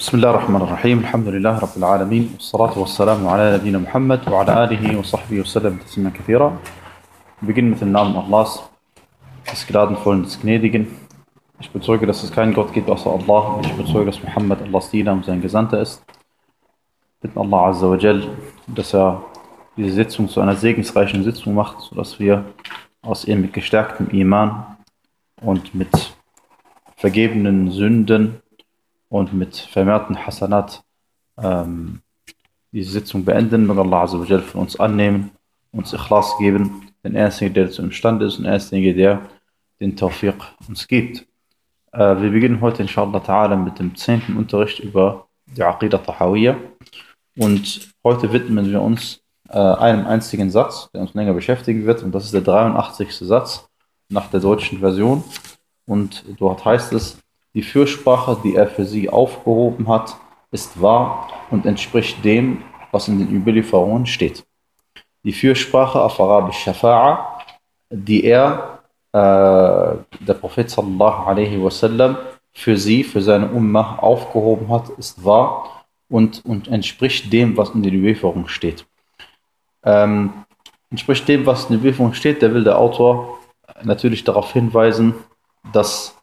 بسم الله الرحمن الرحيم الحمد لله رب العالمين والصلاة والسلام على نبينا محمد وعلى آله وصحبه وسلم تسليما كثيرا Wir beginnen mit dem Namen Allahs, des Gnadenvollen, des Gnädigen. Ich bezeuge, dass es keinen Gott gibt außer Allah und ich bezeuge, dass Muhammad Allahs Diener und sein Gesandter ist. Bitten Allah Azza wa Jal, dass er diese Sitzung zu einer segensreichen Sitzung macht, sodass wir aus ihr mit gestärktem Iman und mit vergebenen Sünden und mit vermehrten Hasanat ähm, diese Sitzung beenden. Möge Allah Azza wa Jal von uns annehmen, uns Ikhlas geben, den Ersten, der dazu imstande ist und der Erste, der den Tawfiq uns gibt. Äh, wir beginnen heute inshallah ta'ala mit dem zehnten Unterricht über die Aqidah Tahawiyya und heute widmen wir uns äh, einem einzigen Satz, der uns länger beschäftigen wird und das ist der 83. Satz nach der deutschen Version und dort heißt es, die Fürsprache, die er für sie aufgehoben hat, ist wahr und entspricht dem, was in den Überlieferungen steht. Die Fürsprache auf Arabisch Shafa'a, die er, äh, der Prophet sallallahu alaihi wasallam, für sie, für seine Ummah aufgehoben hat, ist wahr und, und entspricht dem, was in den Überlieferungen steht. Ähm, entspricht dem, was in den Überlieferungen steht, der will der Autor natürlich darauf hinweisen, dass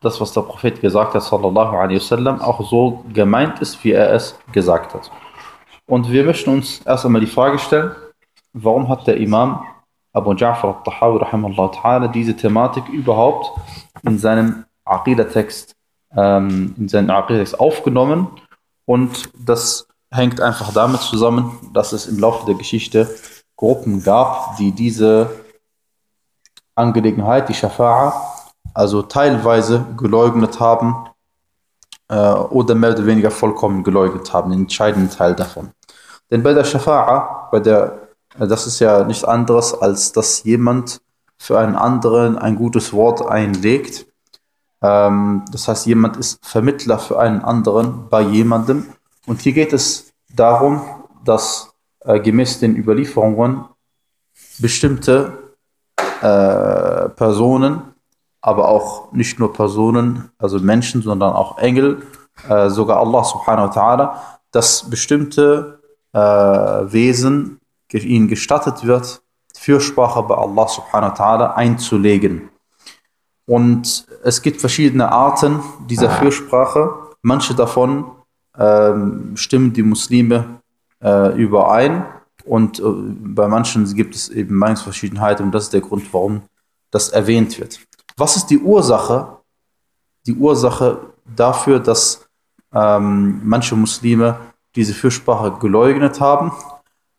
das, was der Prophet gesagt hat, sallallahu alaihi wasallam, auch so gemeint ist, wie er es gesagt hat. Und wir möchten uns erst einmal die Frage stellen, warum hat der Imam Abu Ja'far al-Tahawi diese Thematik überhaupt in seinem Aqidah-Text ähm, in aufgenommen und das hängt einfach damit zusammen, dass es im Laufe der Geschichte Gruppen gab, die diese Angelegenheit, die Shafa'a, also teilweise geleugnet haben äh, oder mehr oder weniger vollkommen geleugnet haben, den entscheidenden Teil davon. Denn bei der Shafa'a, bei der, äh, das ist ja nichts anderes, als dass jemand für einen anderen ein gutes Wort einlegt. Ähm, das heißt, jemand ist Vermittler für einen anderen bei jemandem. Und hier geht es darum, dass äh, gemäß den Überlieferungen bestimmte äh, Personen aber auch nicht nur Personen, also Menschen, sondern auch Engel, äh, sogar Allah subhanahu wa ta'ala, dass bestimmte äh, Wesen ihnen gestattet wird, Fürsprache bei Allah subhanahu wa ta'ala einzulegen. Und es gibt verschiedene Arten dieser Fürsprache. Manche davon ähm, stimmen die Muslime äh, überein und äh, bei manchen gibt es eben Meinungsverschiedenheit und das ist der Grund, warum das erwähnt wird. Was ist die Ursache? Die Ursache dafür, dass ähm, manche Muslime diese Fürsprache geleugnet haben.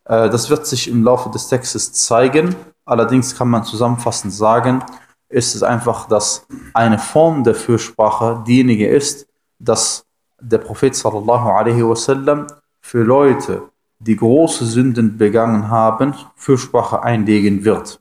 Äh, das wird sich im Laufe des Textes zeigen. Allerdings kann man zusammenfassend sagen, ist es einfach, dass eine Form der Fürsprache diejenige ist, dass der Prophet sallallahu alaihi wasallam für Leute, die große Sünden begangen haben, Fürsprache einlegen wird.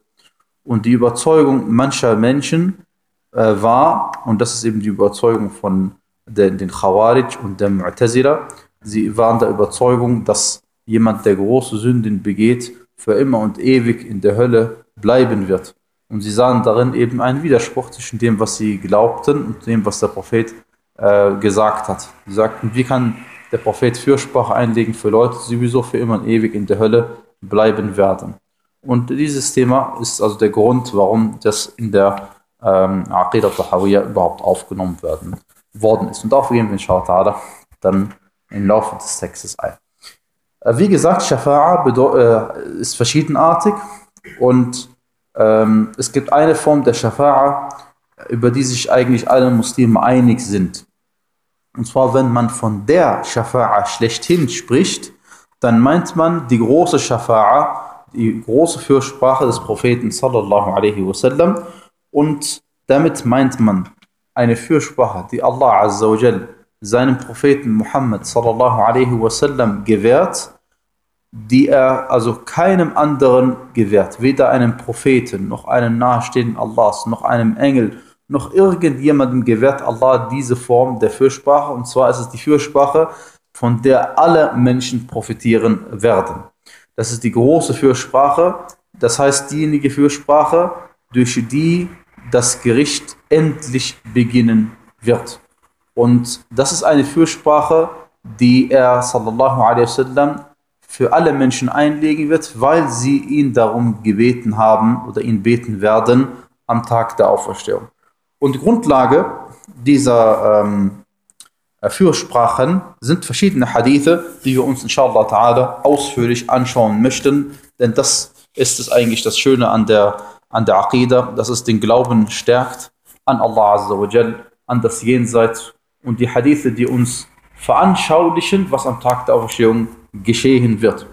Und die Überzeugung mancher Menschen äh, war, und das ist eben die Überzeugung von den, den Khawarij und der Mu'tazila, sie waren der Überzeugung, dass jemand, der große Sünden begeht, für immer und ewig in der Hölle bleiben wird. Und sie sahen darin eben einen Widerspruch zwischen dem, was sie glaubten und dem, was der Prophet äh, gesagt hat. Sie sagten, wie kann der Prophet Fürsprache einlegen für Leute, die sowieso für immer und ewig in der Hölle bleiben werden. Und dieses Thema ist also der Grund, warum das in der ähm, Aqidah Tahawiyya überhaupt aufgenommen werden, worden ist. Und darauf gehen wir inshallah dann im Laufe des Textes ein. Äh, wie gesagt, Shafa'a äh, ist verschiedenartig und ähm, es gibt eine Form der Shafa'a, über die sich eigentlich alle Muslime einig sind. Und zwar, wenn man von der Shafa'a schlechthin spricht, dann meint man die große Shafa'a, die große Fürsprache des Propheten sallallahu alaihi wasallam und damit meint man eine Fürsprache, die Allah Azza wa Jal seinem Propheten Muhammad sallallahu alaihi wasallam gewährt, die er also keinem anderen gewährt, weder einem Propheten, noch einem Nahestehenden Allahs, noch einem Engel, noch irgendjemandem gewährt Allah diese Form der Fürsprache. Und zwar ist es die Fürsprache, von der alle Menschen profitieren werden. Das ist die große Fürsprache, das heißt diejenige Fürsprache, durch die das Gericht endlich beginnen wird. Und das ist eine Fürsprache, die er sallallahu alaihi wasallam für alle Menschen einlegen wird, weil sie ihn darum gebeten haben oder ihn beten werden am Tag der Auferstehung. Und die Grundlage dieser ähm, Fürsprachen sind verschiedene Hadithe, die wir uns inshallah ta'ala ausführlich anschauen möchten, denn das ist es eigentlich das Schöne an der, an der Aqidah, dass es den Glauben stärkt an Allah Azza wa Jal, an das Jenseits und die Hadithe, die uns veranschaulichen, was am Tag der Auferstehung geschehen wird.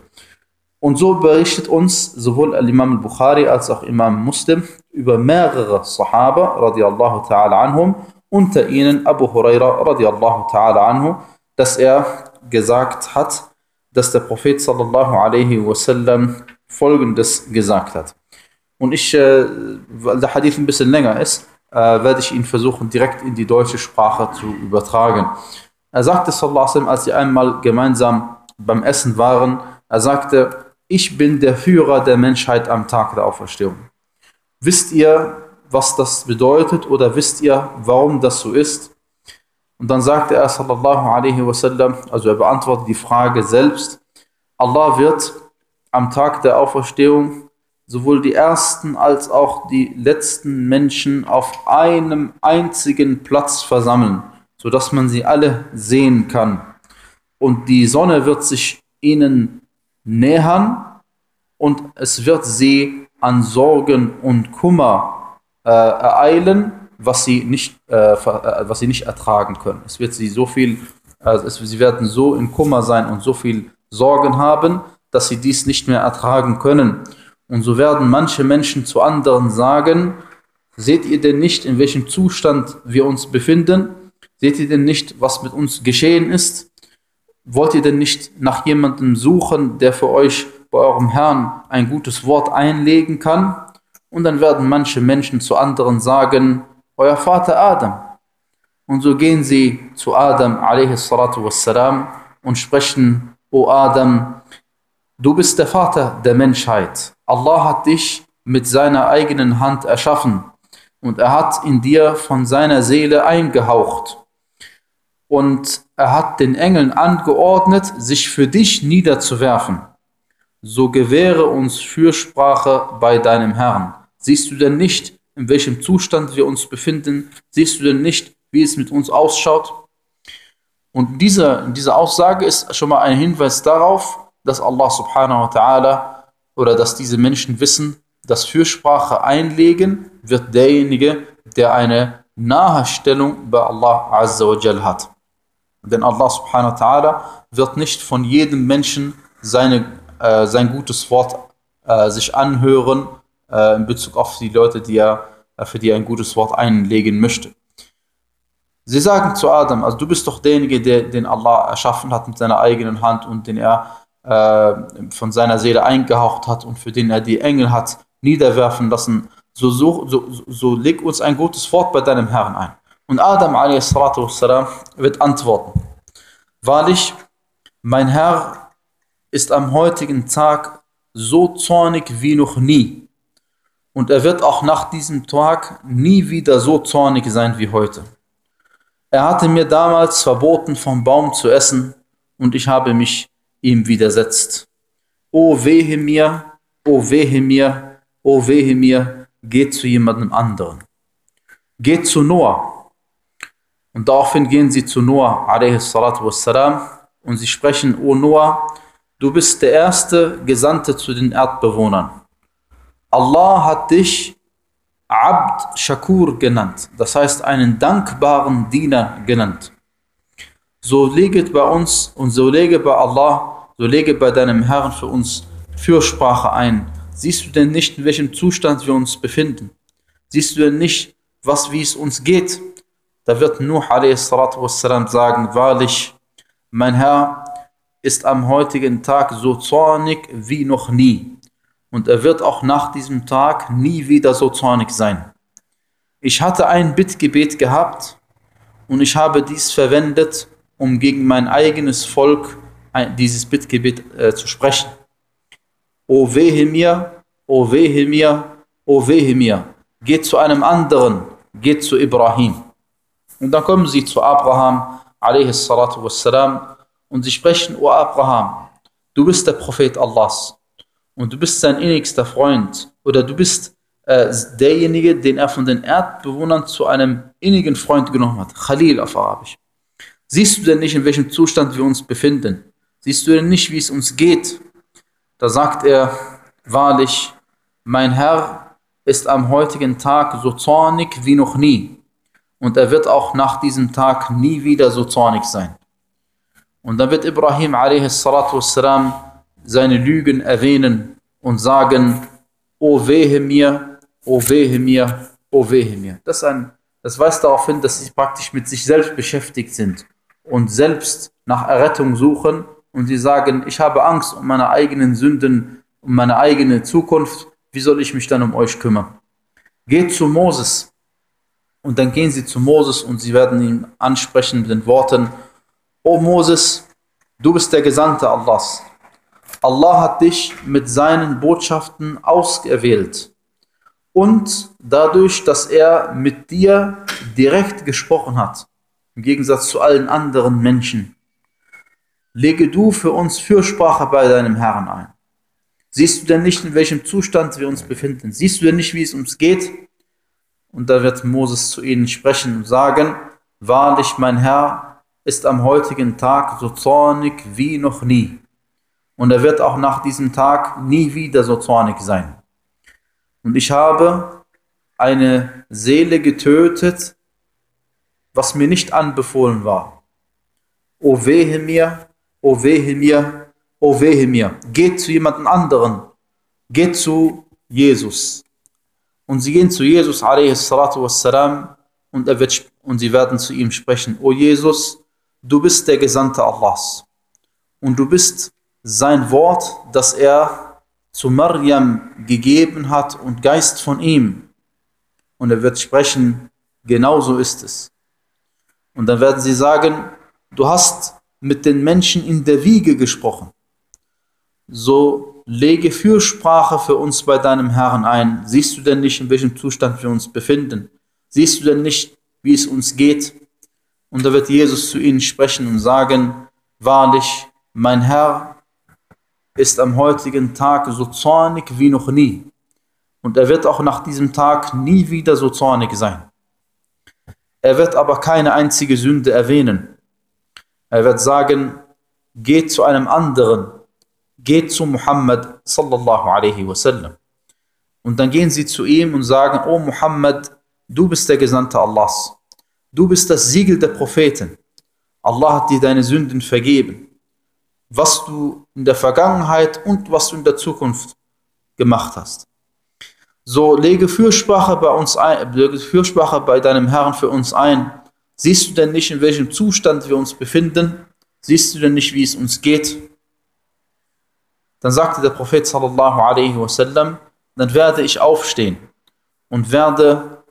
Und so berichtet uns sowohl Imam al-Bukhari als auch Imam Muslim über mehrere Sahaba radiallahu ta'ala anhum, unter ihnen Abu Huraira radiallahu ta'ala anhu, dass er gesagt hat, dass der Prophet sallallahu alaihi wasallam folgendes gesagt hat. Und ich, äh, weil der Hadith ein bisschen länger ist, äh, werde ich ihn versuchen, direkt in die deutsche Sprache zu übertragen. Er sagte sallallahu als sie einmal gemeinsam beim Essen waren, er sagte, ich bin der Führer der Menschheit am Tag der Auferstehung. Wisst ihr, was das bedeutet oder wisst ihr, warum das so ist? Und dann sagte er sallallahu alaihi wasallam, also er beantwortet die Frage selbst, Allah wird am Tag der Auferstehung sowohl die ersten als auch die letzten Menschen auf einem einzigen Platz versammeln, sodass man sie alle sehen kann und die Sonne wird sich ihnen nähern und es wird sie an Sorgen und Kummer äh, ereilen, was sie, nicht, äh, äh, was sie nicht ertragen können. Es wird sie so viel, äh, es, sie werden so in Kummer sein und so viel Sorgen haben, dass sie dies nicht mehr ertragen können. Und so werden manche Menschen zu anderen sagen, seht ihr denn nicht, in welchem Zustand wir uns befinden? Seht ihr denn nicht, was mit uns geschehen ist? Wollt ihr denn nicht nach jemandem suchen, der für euch bei eurem Herrn ein gutes Wort einlegen kann? Und dann werden manche Menschen zu anderen sagen, euer Vater Adam. Und so gehen sie zu Adam wassalam, und sprechen, O Adam, du bist der Vater der Menschheit. Allah hat dich mit seiner eigenen Hand erschaffen und er hat in dir von seiner Seele eingehaucht und er hat den Engeln angeordnet, sich für dich niederzuwerfen. So gewähre uns Fürsprache bei deinem Herrn. Siehst du denn nicht, in welchem Zustand wir uns befinden? Siehst du denn nicht, wie es mit uns ausschaut? Und diese, diese Aussage ist schon mal ein Hinweis darauf, dass Allah subhanahu wa ta'ala oder dass diese Menschen wissen, dass Fürsprache einlegen wird derjenige, der eine Nahestellung bei Allah Azza wa Jal hat. Denn Allah subhanahu wa ta'ala wird nicht von jedem Menschen seine, äh, sein gutes Wort äh, sich anhören äh, in Bezug auf die Leute, die er, äh, für die er ein gutes Wort einlegen möchte. Sie sagen zu Adam, also du bist doch derjenige, der, den Allah erschaffen hat mit seiner eigenen Hand und den er äh, von seiner Seele eingehaucht hat und für den er die Engel hat niederwerfen lassen. So, so, so, so leg uns ein gutes Wort bei deinem Herrn ein. Und Adam wassalam, wird antworten, wahrlich, mein Herr ist am heutigen Tag so zornig wie noch nie. Und er wird auch nach diesem Tag nie wieder so zornig sein wie heute. Er hatte mir damals verboten, vom Baum zu essen, und ich habe mich ihm widersetzt. O wehe mir, o wehe mir, o wehe mir, geht zu jemandem anderen. Geht zu Noah, und daraufhin gehen sie zu Noah wassalam, und sie sprechen, O Noah, du bist der erste Gesandte zu den Erdbewohnern. Allah hat dich Abd Shakur genannt, das heißt einen dankbaren Diener genannt. So lege bei uns und so lege bei Allah, so lege bei deinem Herrn für uns Fürsprache ein. Siehst du denn nicht, in welchem Zustand wir uns befinden? Siehst du denn nicht, was, wie es uns geht? Da wird Nuh wassalam, sagen, wahrlich, mein Herr ist am heutigen Tag so zornig wie noch nie. Und er wird auch nach diesem Tag nie wieder so zornig sein. Ich hatte ein Bittgebet gehabt und ich habe dies verwendet, um gegen mein eigenes Volk dieses Bittgebet äh, zu sprechen. O wehe mir, o wehe mir, o wehe mir. Geht zu einem anderen, geht zu Ibrahim. Und dann kommen sie zu Abraham wassalam, und sie sprechen, O Abraham, du bist der Prophet Allahs und du bist sein innigster Freund oder du bist äh, derjenige, den er von den Erdbewohnern zu einem innigen Freund genommen hat. Khalil auf Arabisch. Siehst du denn nicht, in welchem Zustand wir uns befinden? Siehst du denn nicht, wie es uns geht? Da sagt er, wahrlich, mein Herr ist am heutigen Tag so zornig wie noch nie. Und er wird auch nach diesem Tag nie wieder so zornig sein. Und dann wird Ibrahim a.s. seine Lügen erwähnen und sagen, O wehe mir, o wehe mir, o wehe mir. Das, ein, das weist darauf hin, dass sie praktisch mit sich selbst beschäftigt sind und selbst nach Errettung suchen und sie sagen, ich habe Angst um meine eigenen Sünden, um meine eigene Zukunft, wie soll ich mich dann um euch kümmern? Geht zu Moses. Und dann gehen sie zu Moses und sie werden ihn ansprechen mit den Worten, O Moses, du bist der Gesandte Allahs. Allah hat dich mit seinen Botschaften ausgewählt. Und dadurch, dass er mit dir direkt gesprochen hat, im Gegensatz zu allen anderen Menschen, lege du für uns Fürsprache bei deinem Herrn ein. Siehst du denn nicht, in welchem Zustand wir uns befinden? Siehst du denn nicht, wie es uns geht? Und da wird Moses zu ihnen sprechen und sagen, wahrlich mein Herr ist am heutigen Tag so zornig wie noch nie. Und er wird auch nach diesem Tag nie wieder so zornig sein. Und ich habe eine Seele getötet, was mir nicht anbefohlen war. O wehe mir, o wehe mir, o wehe mir. Geht zu jemandem anderen. Geht zu Jesus. Und sie gehen zu Jesus wassalam, und, er wird, und sie werden zu ihm sprechen. O Jesus, du bist der Gesandte Allahs. Und du bist sein Wort, das er zu Maryam gegeben hat und Geist von ihm. Und er wird sprechen, genau so ist es. Und dann werden sie sagen, du hast mit den Menschen in der Wiege gesprochen. So lege Fürsprache für uns bei deinem Herrn ein. Siehst du denn nicht, in welchem Zustand wir uns befinden? Siehst du denn nicht, wie es uns geht? Und da wird Jesus zu ihnen sprechen und sagen, wahrlich, mein Herr ist am heutigen Tag so zornig wie noch nie. Und er wird auch nach diesem Tag nie wieder so zornig sein. Er wird aber keine einzige Sünde erwähnen. Er wird sagen, geht zu einem anderen, geht zu Muhammad sallallahu alaihi wasallam. Und dann gehen sie zu ihm und sagen, oh Muhammad, du bist der Gesandte Allahs. Du bist das Siegel der Propheten. Allah hat dir deine Sünden vergeben was du in der Vergangenheit und was du in der Zukunft gemacht hast. So lege Fürsprache bei uns ein, lege Fürsprache bei deinem Herrn für uns ein. Siehst du denn nicht, in welchem Zustand wir uns befinden? Siehst du denn nicht, wie es uns geht? Dann sagte der Prophet sallallahu alaihi wasallam, dann werde ich aufstehen und werde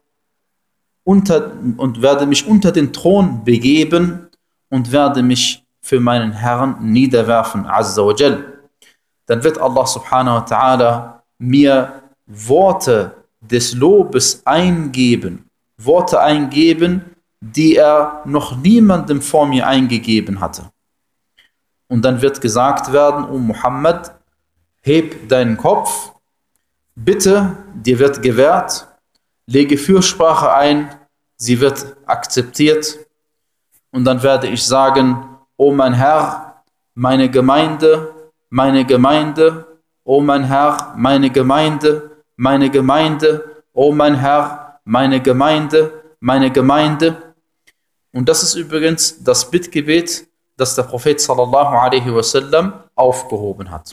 unter, und werde mich unter den Thron begeben und werde mich für meinen Herrn niederwerfen, Azza wa Jal. Dann wird Allah subhanahu wa ta'ala mir Worte des Lobes eingeben, Worte eingeben, die er noch niemandem vor mir eingegeben hatte. Und dann wird gesagt werden, O Muhammad, heb deinen Kopf, bitte, dir wird gewährt, lege Fürsprache ein, sie wird akzeptiert. Und dann werde ich sagen, O mein Herr, meine Gemeinde, meine Gemeinde, O mein Herr, meine Gemeinde, meine Gemeinde, O mein Herr, meine Gemeinde, meine Gemeinde. Und das ist übrigens das Bittgebet, das der Prophet sallallahu alaihi wasallam aufgehoben hat.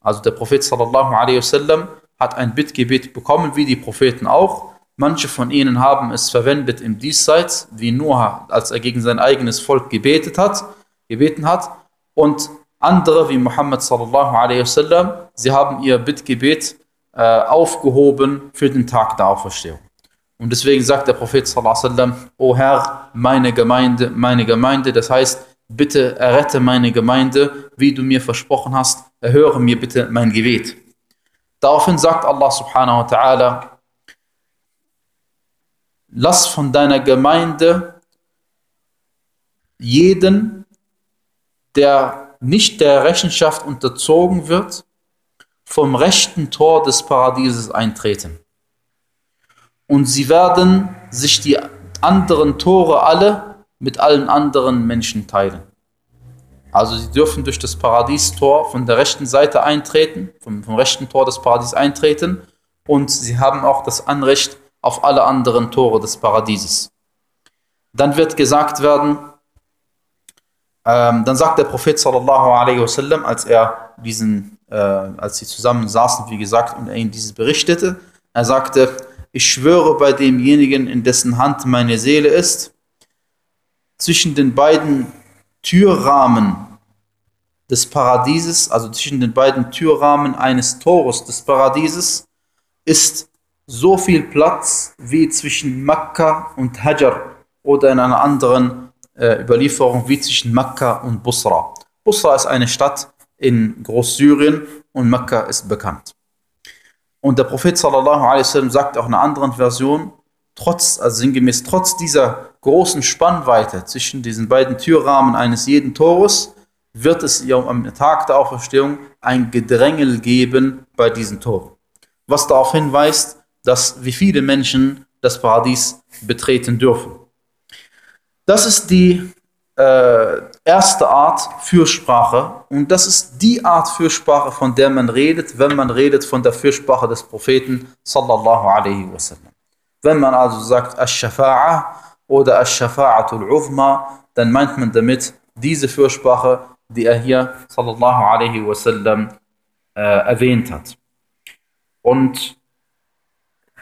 Also der Prophet sallallahu alaihi wasallam hat ein Bittgebet bekommen, wie die Propheten auch. Manche von ihnen haben es verwendet im Diesseits, wie Noah, als er gegen sein eigenes Volk gebetet hat gebeten hat. Und andere wie Muhammad sallallahu alaihi wasallam, sie haben ihr Bittgebet äh, aufgehoben für den Tag der Auferstehung. Und deswegen sagt der Prophet sallallahu O Herr, meine Gemeinde, meine Gemeinde, das heißt, bitte errette meine Gemeinde, wie du mir versprochen hast, erhöre mir bitte mein Gebet. Daraufhin sagt Allah subhanahu wa ta'ala, lass von deiner Gemeinde jeden der nicht der Rechenschaft unterzogen wird, vom rechten Tor des Paradieses eintreten. Und sie werden sich die anderen Tore alle mit allen anderen Menschen teilen. Also sie dürfen durch das Paradiestor von der rechten Seite eintreten, vom, vom rechten Tor des Paradieses eintreten und sie haben auch das Anrecht auf alle anderen Tore des Paradieses. Dann wird gesagt werden, ähm, dann sagt der Prophet sallallahu alaihi wasallam, als er diesen, äh, als sie zusammen saßen, wie gesagt, und er ihnen dieses berichtete, er sagte, ich schwöre bei demjenigen, in dessen Hand meine Seele ist, zwischen den beiden Türrahmen des Paradieses, also zwischen den beiden Türrahmen eines Tores des Paradieses, ist so viel Platz wie zwischen Mekka und Hajar oder in einer anderen äh, Überlieferung wie zwischen Mekka und Busra. Busra ist eine Stadt in Großsyrien und Mekka ist bekannt. Und der Prophet sallallahu alaihi wasallam sagt auch in einer anderen Version, trotz, also sinngemäß, trotz dieser großen Spannweite zwischen diesen beiden Türrahmen eines jeden Tores, wird es am Tag der Auferstehung ein Gedrängel geben bei diesen Toren. Was darauf hinweist, dass wie viele Menschen das Paradies betreten dürfen. Das ist die äh, erste Art Fürsprache. Und das ist die Art Fürsprache, von der man redet, wenn man redet von der Fürsprache des Propheten sallallahu alaihi wasallam. Wenn man also sagt Ash-Shafa'a oder Ash-Shafa'atul Uzma, dann meint man damit diese Fürsprache, die er hier sallallahu alaihi wasallam äh, erwähnt hat. Und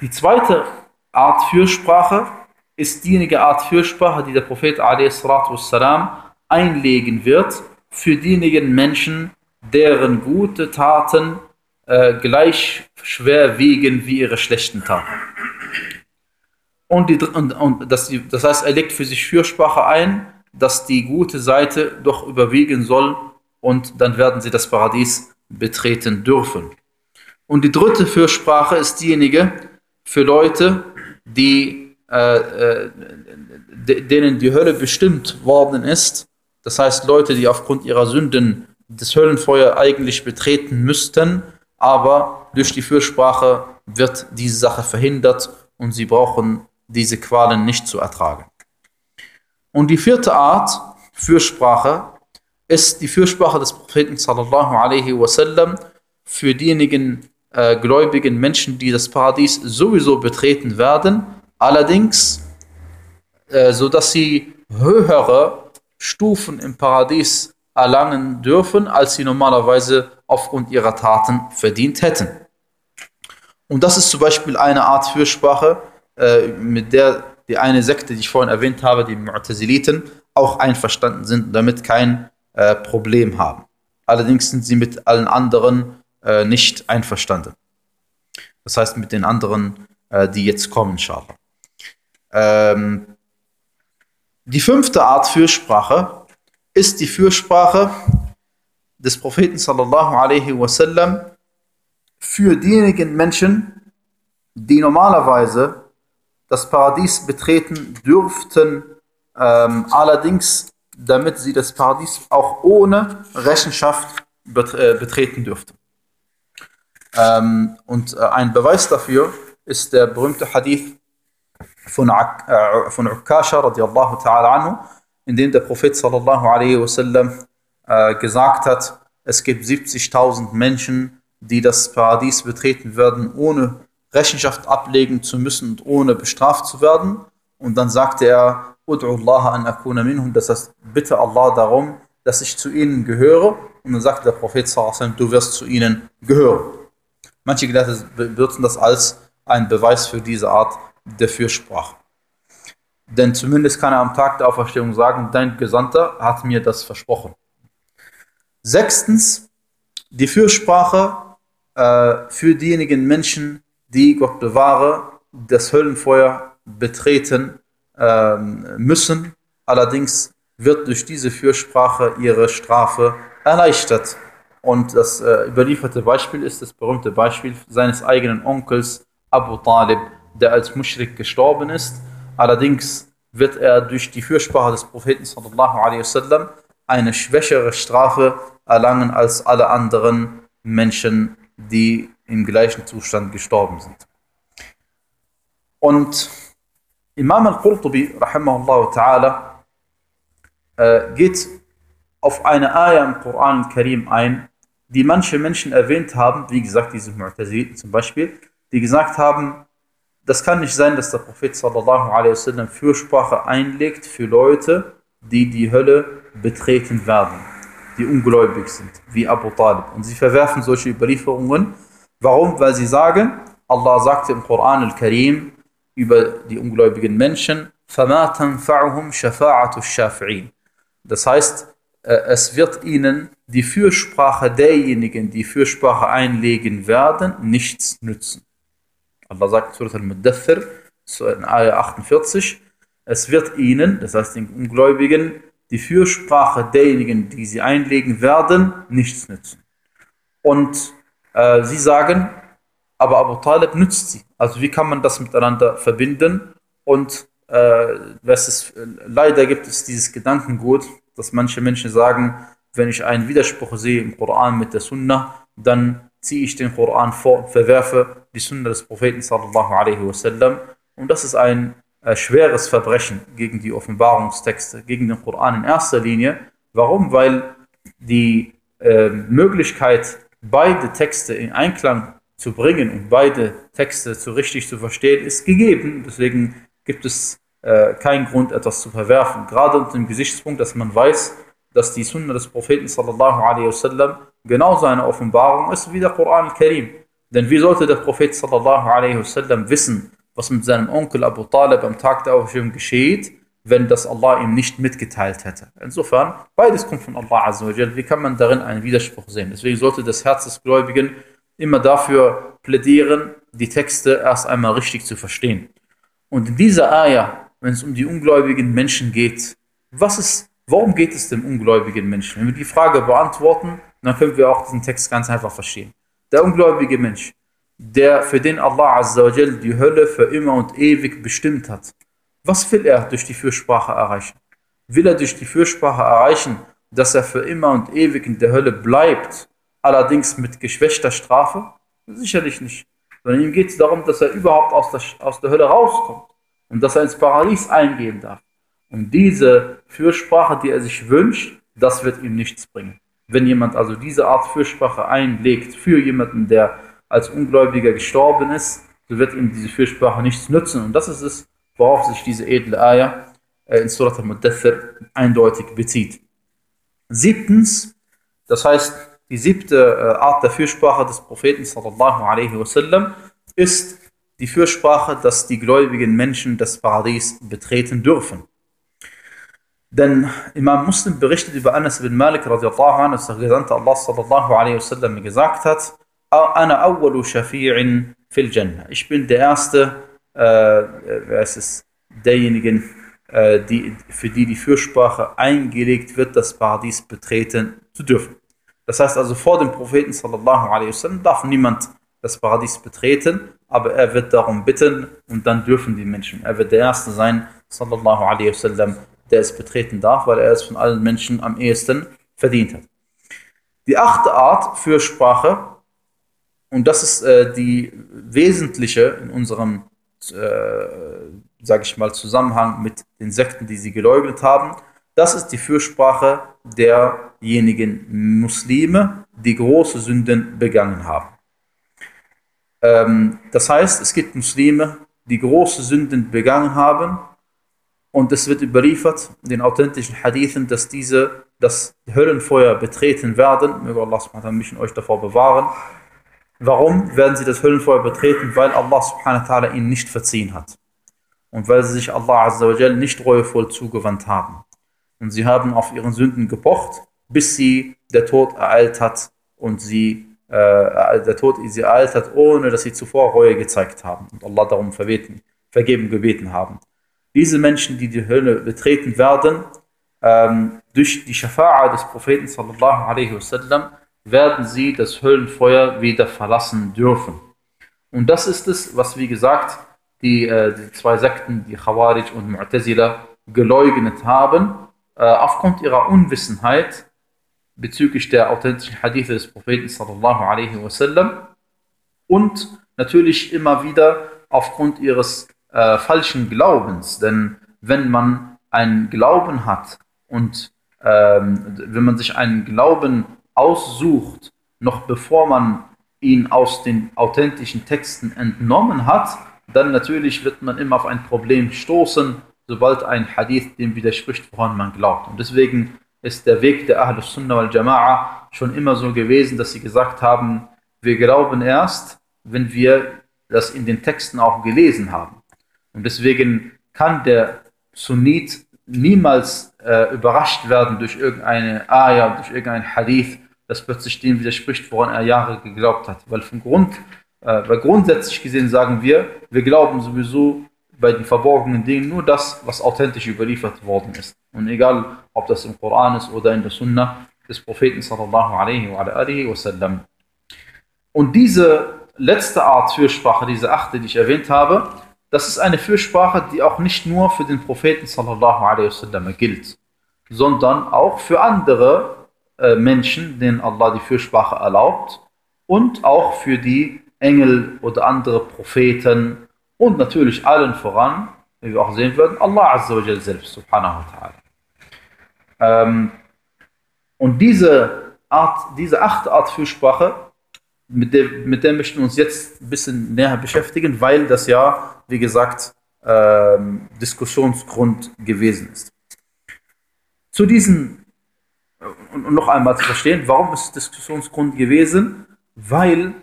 die zweite Art Fürsprache ist diejenige Art Fürsprache, die der Prophet alaihi salatu einlegen wird für diejenigen Menschen, deren gute Taten äh, gleich schwer wiegen wie ihre schlechten Taten. Und, die, und, und das, das heißt, er legt für sich Fürsprache ein, dass die gute Seite doch überwiegen soll und dann werden sie das Paradies betreten dürfen. Und die dritte Fürsprache ist diejenige für Leute, die, äh, äh, denen die Hölle bestimmt worden ist. Das heißt Leute, die aufgrund ihrer Sünden das Höllenfeuer eigentlich betreten müssten, aber durch die Fürsprache wird diese Sache verhindert und sie brauchen diese Qualen nicht zu ertragen. Und die vierte Art Fürsprache ist die Fürsprache des Propheten sallallahu alaihi wasallam für diejenigen äh, gläubigen Menschen, die das Paradies sowieso betreten werden, allerdings äh, so dass sie höhere Stufen im Paradies erlangen dürfen, als sie normalerweise aufgrund ihrer Taten verdient hätten. Und das ist zum Beispiel eine Art Fürsprache, äh, mit der die eine Sekte, die ich vorhin erwähnt habe, die Mu'taziliten, auch einverstanden sind und damit kein äh, Problem haben. Allerdings sind sie mit allen anderen äh, nicht einverstanden. Das heißt mit den anderen, äh, die jetzt kommen, inshallah. Ähm, die fünfte Art Fürsprache ist die Fürsprache des Propheten sallallahu alaihi wasallam für diejenigen Menschen, die normalerweise das Paradies betreten dürften, ähm, allerdings damit sie das Paradies auch ohne Rechenschaft äh, betreten dürften. Ähm, und äh, ein Beweis dafür ist der berühmte Hadith von, äh, von Ukasha radiallahu ta'ala anhu, in dem der Prophet sallallahu alaihi wasallam äh, gesagt hat, es gibt 70.000 Menschen, die das Paradies betreten werden, ohne Rechenschaft ablegen zu müssen und ohne bestraft zu werden. Und dann sagte er, Allah an akuna minhum, das heißt, bitte Allah darum, dass ich zu ihnen gehöre. Und dann sagte der Prophet, du wirst zu ihnen gehören. Manche Gelehrte benutzen das als ein Beweis für diese Art der Fürsprache. Denn zumindest kann er am Tag der Auferstehung sagen, dein Gesandter hat mir das versprochen. Sechstens, die Fürsprache äh, für diejenigen Menschen, die Gott bewahre, das Höllenfeuer betreten äh, müssen. Allerdings wird durch diese Fürsprache ihre Strafe erleichtert. Und das äh, überlieferte Beispiel ist das berühmte Beispiel seines eigenen Onkels Abu Talib, der als Mushrik gestorben ist. Allerdings wird er durch die Fürsprache des Propheten sallallahu alaihi wasallam eine schwächere Strafe erlangen als alle anderen Menschen, die im gleichen Zustand gestorben sind. Und Imam al-Qurtubi, rahimahullah ta'ala, äh, geht auf eine Ayah im Koran Karim ein, die manche Menschen erwähnt haben, wie gesagt, diese Mu'taziliten zum Beispiel, die gesagt haben, das kann nicht sein, dass der Prophet sallallahu alaihi wasallam Fürsprache einlegt für Leute, die die Hölle betreten werden, die ungläubig sind, wie Abu Talib. Und sie verwerfen solche Überlieferungen. Warum? Weil sie sagen, Allah sagte im Koran al-Karim über die ungläubigen Menschen, فَمَا تَنْفَعُهُمْ شَفَاعَةُ الشَّافِعِينَ Das heißt, äh, es wird ihnen die Fürsprache derjenigen, die Fürsprache einlegen werden, nichts nützen. Allah sagt Surat al-Muddathir, in Ayah 48, es wird ihnen, das heißt den Ungläubigen, die Fürsprache derjenigen, die sie einlegen werden, nichts nützen. Und äh, sie sagen, aber Abu Talib nützt sie. Also wie kann man das miteinander verbinden? Und äh, was es, leider gibt es dieses Gedankengut, dass manche Menschen sagen, wenn ich einen Widerspruch sehe im Koran mit der Sunna, dann ziehe ich den Koran vor und verwerfe die Sunna des Propheten sallallahu alaihi wasallam. Und das ist ein äh, schweres Verbrechen gegen die Offenbarungstexte, gegen den Koran in erster Linie. Warum? Weil die äh, Möglichkeit, beide Texte in Einklang zu bringen und beide Texte zu richtig zu verstehen, ist gegeben. Deswegen gibt es äh, keinen Grund, etwas zu verwerfen. Gerade unter dem Gesichtspunkt, dass man weiß, dass die Sunna des Propheten sallallahu alaihi wasallam genau seine Offenbarung ist wie der Koran al-Karim. Denn wie sollte der Prophet sallallahu alaihi wasallam wissen, was mit seinem Onkel Abu Talib am Tag der Auferstehung geschieht, wenn das Allah ihm nicht mitgeteilt hätte. Insofern, beides kommt von Allah Azza Wie kann man darin einen Widerspruch sehen? Deswegen sollte das Herz des Gläubigen immer dafür plädieren, die Texte erst einmal richtig zu verstehen. Und in dieser Ayah, wenn es um die ungläubigen Menschen geht, was ist, warum geht es dem ungläubigen Menschen? Wenn wir die Frage beantworten, dann können wir auch diesen Text ganz einfach verstehen. Der ungläubige Mensch, der für den Allah Azza die Hölle für immer und ewig bestimmt hat. Was will er durch die Fürsprache erreichen? Will er durch die Fürsprache erreichen, dass er für immer und ewig in der Hölle bleibt, allerdings mit geschwächter Strafe? Sicherlich nicht. Sondern ihm geht es darum, dass er überhaupt aus der, aus der Hölle rauskommt und dass er ins Paradies eingehen darf. Und diese Fürsprache, die er sich wünscht, das wird ihm nichts bringen. Wenn jemand also diese Art Fürsprache einlegt für jemanden, der als Ungläubiger gestorben ist, so wird ihm diese Fürsprache nichts nützen. Und das ist es, worauf sich diese edle Ayah äh, in Surat al-Mudathir eindeutig bezieht. Siebtens, das heißt, die siebte äh, Art der Fürsprache des Propheten sallallahu alaihi wasallam ist die Fürsprache, dass die gläubigen Menschen das Paradies betreten dürfen. Denn Imam Muslim berichtet über Anas bin Malik radiallahu anhu, dass der Gesandte Allah sallallahu alaihi wasallam gesagt hat, Ana awwalu shafi'in fil Jannah. Ich bin der erste, äh, wer ist es, derjenigen, äh, die, für die die Fürsprache eingelegt wird, das Paradies betreten zu dürfen. Das heißt also, vor dem Propheten sallallahu alaihi wasallam darf niemand das Paradies betreten, aber er wird darum bitten und dann dürfen die Menschen. Er wird der Erste sein, sallallahu alaihi wasallam, der es betreten darf, weil er es von allen Menschen am ehesten verdient hat. Die achte Art Fürsprache und das ist äh, die wesentliche in unserem, äh, sage ich mal, Zusammenhang mit den Sekten, die sie geleugnet haben. Das ist die Fürsprache derjenigen Muslime, die große Sünden begangen haben. Ähm, das heißt, es gibt Muslime, die große Sünden begangen haben und es wird überliefert in den authentischen Hadithen, dass diese das Höllenfeuer betreten werden. Möge Allah mich und euch davor bewahren. Warum werden sie das Höllenfeuer betreten? Weil Allah subhanahu wa ta'ala ihnen nicht verziehen hat. Und weil sie sich Allah azza wa nicht reuevoll zugewandt haben. Und sie haben auf ihren Sünden gepocht, bis sie der Tod ereilt hat und sie äh, der Tod sie ereilt hat, ohne dass sie zuvor Reue gezeigt haben und Allah darum verbeten, vergeben gebeten haben. Diese Menschen, die die Hölle betreten werden, ähm, durch die Schafa'a des Propheten sallallahu alaihi wasallam, werden sie das Höllenfeuer wieder verlassen dürfen. Und das ist es, was wie gesagt die, äh, die zwei Sekten, die Khawarij und Mu'tazila, geleugnet haben äh, aufgrund ihrer Unwissenheit bezüglich der authentischen Hadithe des Propheten sallallahu alaihi wasallam und natürlich immer wieder aufgrund ihres äh, falschen Glaubens. Denn wenn man einen Glauben hat und ähm, wenn man sich einen Glauben aussucht, noch bevor man ihn aus den authentischen Texten entnommen hat, dann natürlich wird man immer auf ein Problem stoßen, sobald ein Hadith dem widerspricht, woran man glaubt. Und deswegen ist der Weg der Ahlus Sunnah wal Jama'a schon immer so gewesen, dass sie gesagt haben, wir glauben erst, wenn wir das in den Texten auch gelesen haben. Und deswegen kann der Sunnit niemals äh, überrascht werden durch irgendeine Ayah, durch irgendein Hadith, das plötzlich dem widerspricht, woran er Jahre geglaubt hat. Weil von Grund, äh, weil grundsätzlich gesehen sagen wir, wir glauben sowieso bei den verborgenen Dingen nur das, was authentisch überliefert worden ist. Und egal, ob das im Koran ist oder in der Sunna des Propheten sallallahu alaihi wa alihi wasallam. Und diese letzte Art Fürsprache, diese achte, die ich erwähnt habe, das ist eine Fürsprache, die auch nicht nur für den Propheten sallallahu alaihi wasallam gilt, sondern auch für andere äh, Menschen, denen Allah die Fürsprache erlaubt und auch für die Engel oder andere Propheten und natürlich allen voran, wie wir auch sehen werden, Allah Azza wa Jal selbst, subhanahu wa ta'ala. Ähm, und diese Art, diese achte Art Fürsprache, mit der, mit der möchten wir uns jetzt ein bisschen näher beschäftigen, weil das ja, wie gesagt, ähm, Diskussionsgrund gewesen ist. Zu diesen, und, und noch einmal zu verstehen, warum ist es Diskussionsgrund gewesen? Weil,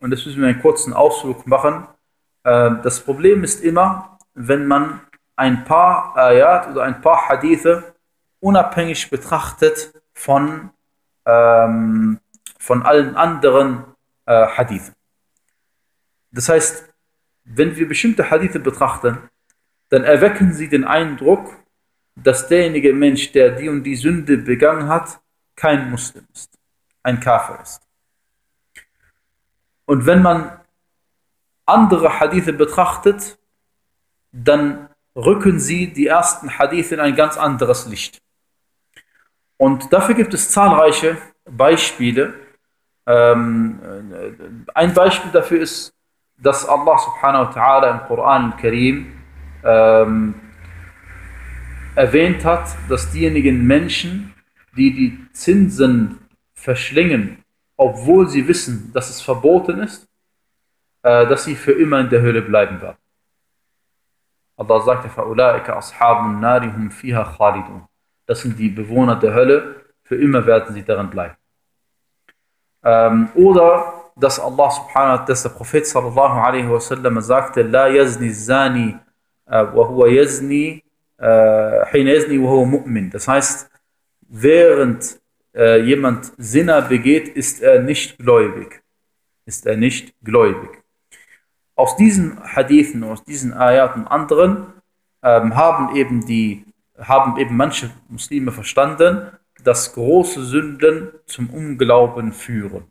und das müssen wir einen kurzen Ausflug machen, äh, das Problem ist immer, wenn man ein paar Ayat oder ein paar Hadithe unabhängig betrachtet von, ähm, von allen anderen äh, Hadithen. Das heißt, wenn wir bestimmte Hadithe betrachten, dann erwecken sie den Eindruck, dass derjenige Mensch, der die und die Sünde begangen hat, kein Muslim ist, ein Kafir ist. Und wenn man andere Hadithe betrachtet, dann rücken sie die ersten Hadithe in ein ganz anderes Licht. Und dafür gibt es zahlreiche Beispiele. Ähm, ein Beispiel dafür ist, dass Allah subhanahu wa ta'ala im Koran Karim ähm, erwähnt hat, dass diejenigen Menschen, die die Zinsen verschlingen, obwohl sie wissen, dass es verboten ist, äh, dass sie für immer in der Hölle bleiben werden. Allah sagte, فَأُولَٰئِكَ أَصْحَابُ النَّارِ هُمْ فِيهَا خَالِدُونَ Das sind die Bewohner der Hölle, für immer werden sie darin bleiben. Ähm, oder dass Allah subhanahu dass der Prophet sallallahu alaihi wasallam sagte, La yazni zani wa huwa yazni hina yazni wa huwa mu'min. Das heißt, während äh, jemand Sinna begeht, ist er nicht gläubig. Ist er nicht gläubig. Aus diesen Hadithen, aus diesen Ayat und anderen ähm, haben eben die haben eben manche Muslime verstanden, dass große Sünden zum Unglauben führen.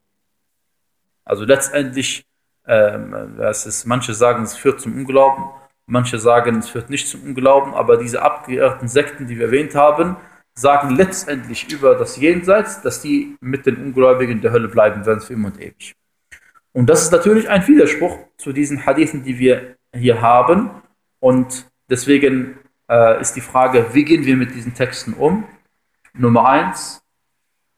Also letztendlich, ähm, ist, manche sagen, es führt zum Unglauben, manche sagen, es führt nicht zum Unglauben, aber diese abgeirrten Sekten, die wir erwähnt haben, sagen letztendlich über das Jenseits, dass die mit den Ungläubigen in der Hölle bleiben werden für immer und ewig. Und das ist natürlich ein Widerspruch zu diesen Hadithen, die wir hier haben. Und deswegen äh, ist die Frage, wie gehen wir mit diesen Texten um? Nummer eins,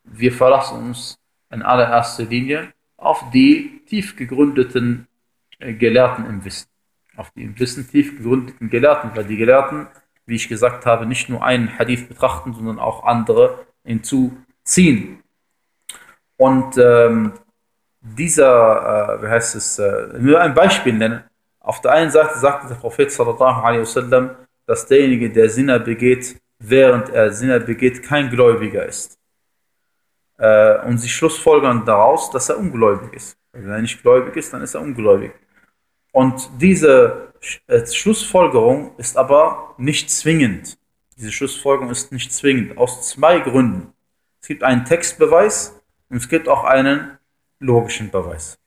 wir verlassen uns in allererster Linie auf die tief gegründeten äh, Gelehrten im Wissen. Auf die im Wissen tief gegründeten Gelehrten, weil die Gelehrten, wie ich gesagt habe, nicht nur einen Hadith betrachten, sondern auch andere hinzuziehen. Und ähm, dieser, äh, wie heißt es, äh, nur ein Beispiel nennen. Auf der einen Seite sagte der Prophet sallallahu alaihi wasallam, dass derjenige, der Sinner begeht, während er Sinner begeht, kein Gläubiger ist. Äh, und sie schlussfolgern daraus, dass er ungläubig ist. Wenn er nicht gläubig ist, dann ist er ungläubig. Und diese äh, Schlussfolgerung ist aber nicht zwingend. Diese Schlussfolgerung ist nicht zwingend, aus zwei Gründen. Es gibt einen Textbeweis und es gibt auch einen logischen Beweis,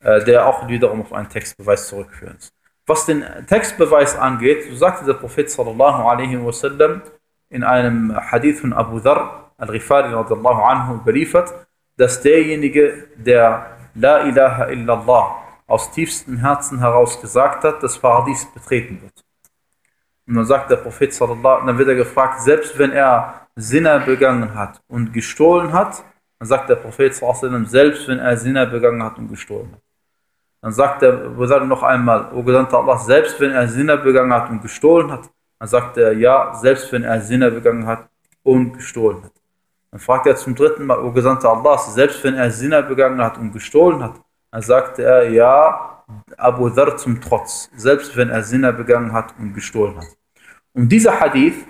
äh, der auch wiederum auf einen Textbeweis zurückführt. Was den Textbeweis angeht, so sagte der Prophet sallallahu alaihi wasallam in einem Hadith von Abu Dhar al-Ghifari anhu überliefert, dass derjenige, der La ilaha illallah aus tiefstem Herzen heraus gesagt hat, das Paradies betreten wird. Und dann sagt der Prophet sallallahu, dann wird er gefragt, selbst wenn er Sinner begangen hat und gestohlen hat, dann sagt der Prophet sallallahu, selbst wenn er Sinner begangen hat und gestohlen hat. Dann sagt er noch einmal, O Gesandter Allah, selbst wenn er Sinner begangen hat und gestohlen hat, dann sagt er, ja, selbst wenn er Sinner begangen hat und gestohlen hat. Dann fragt er zum dritten Mal, O Gesandter Allah, selbst wenn er Sinner begangen hat und gestohlen hat, dann sagt er, ja, Abu Dhar zum Trotz, selbst wenn er Sinner begangen hat und gestohlen hat. Und dieser Hadith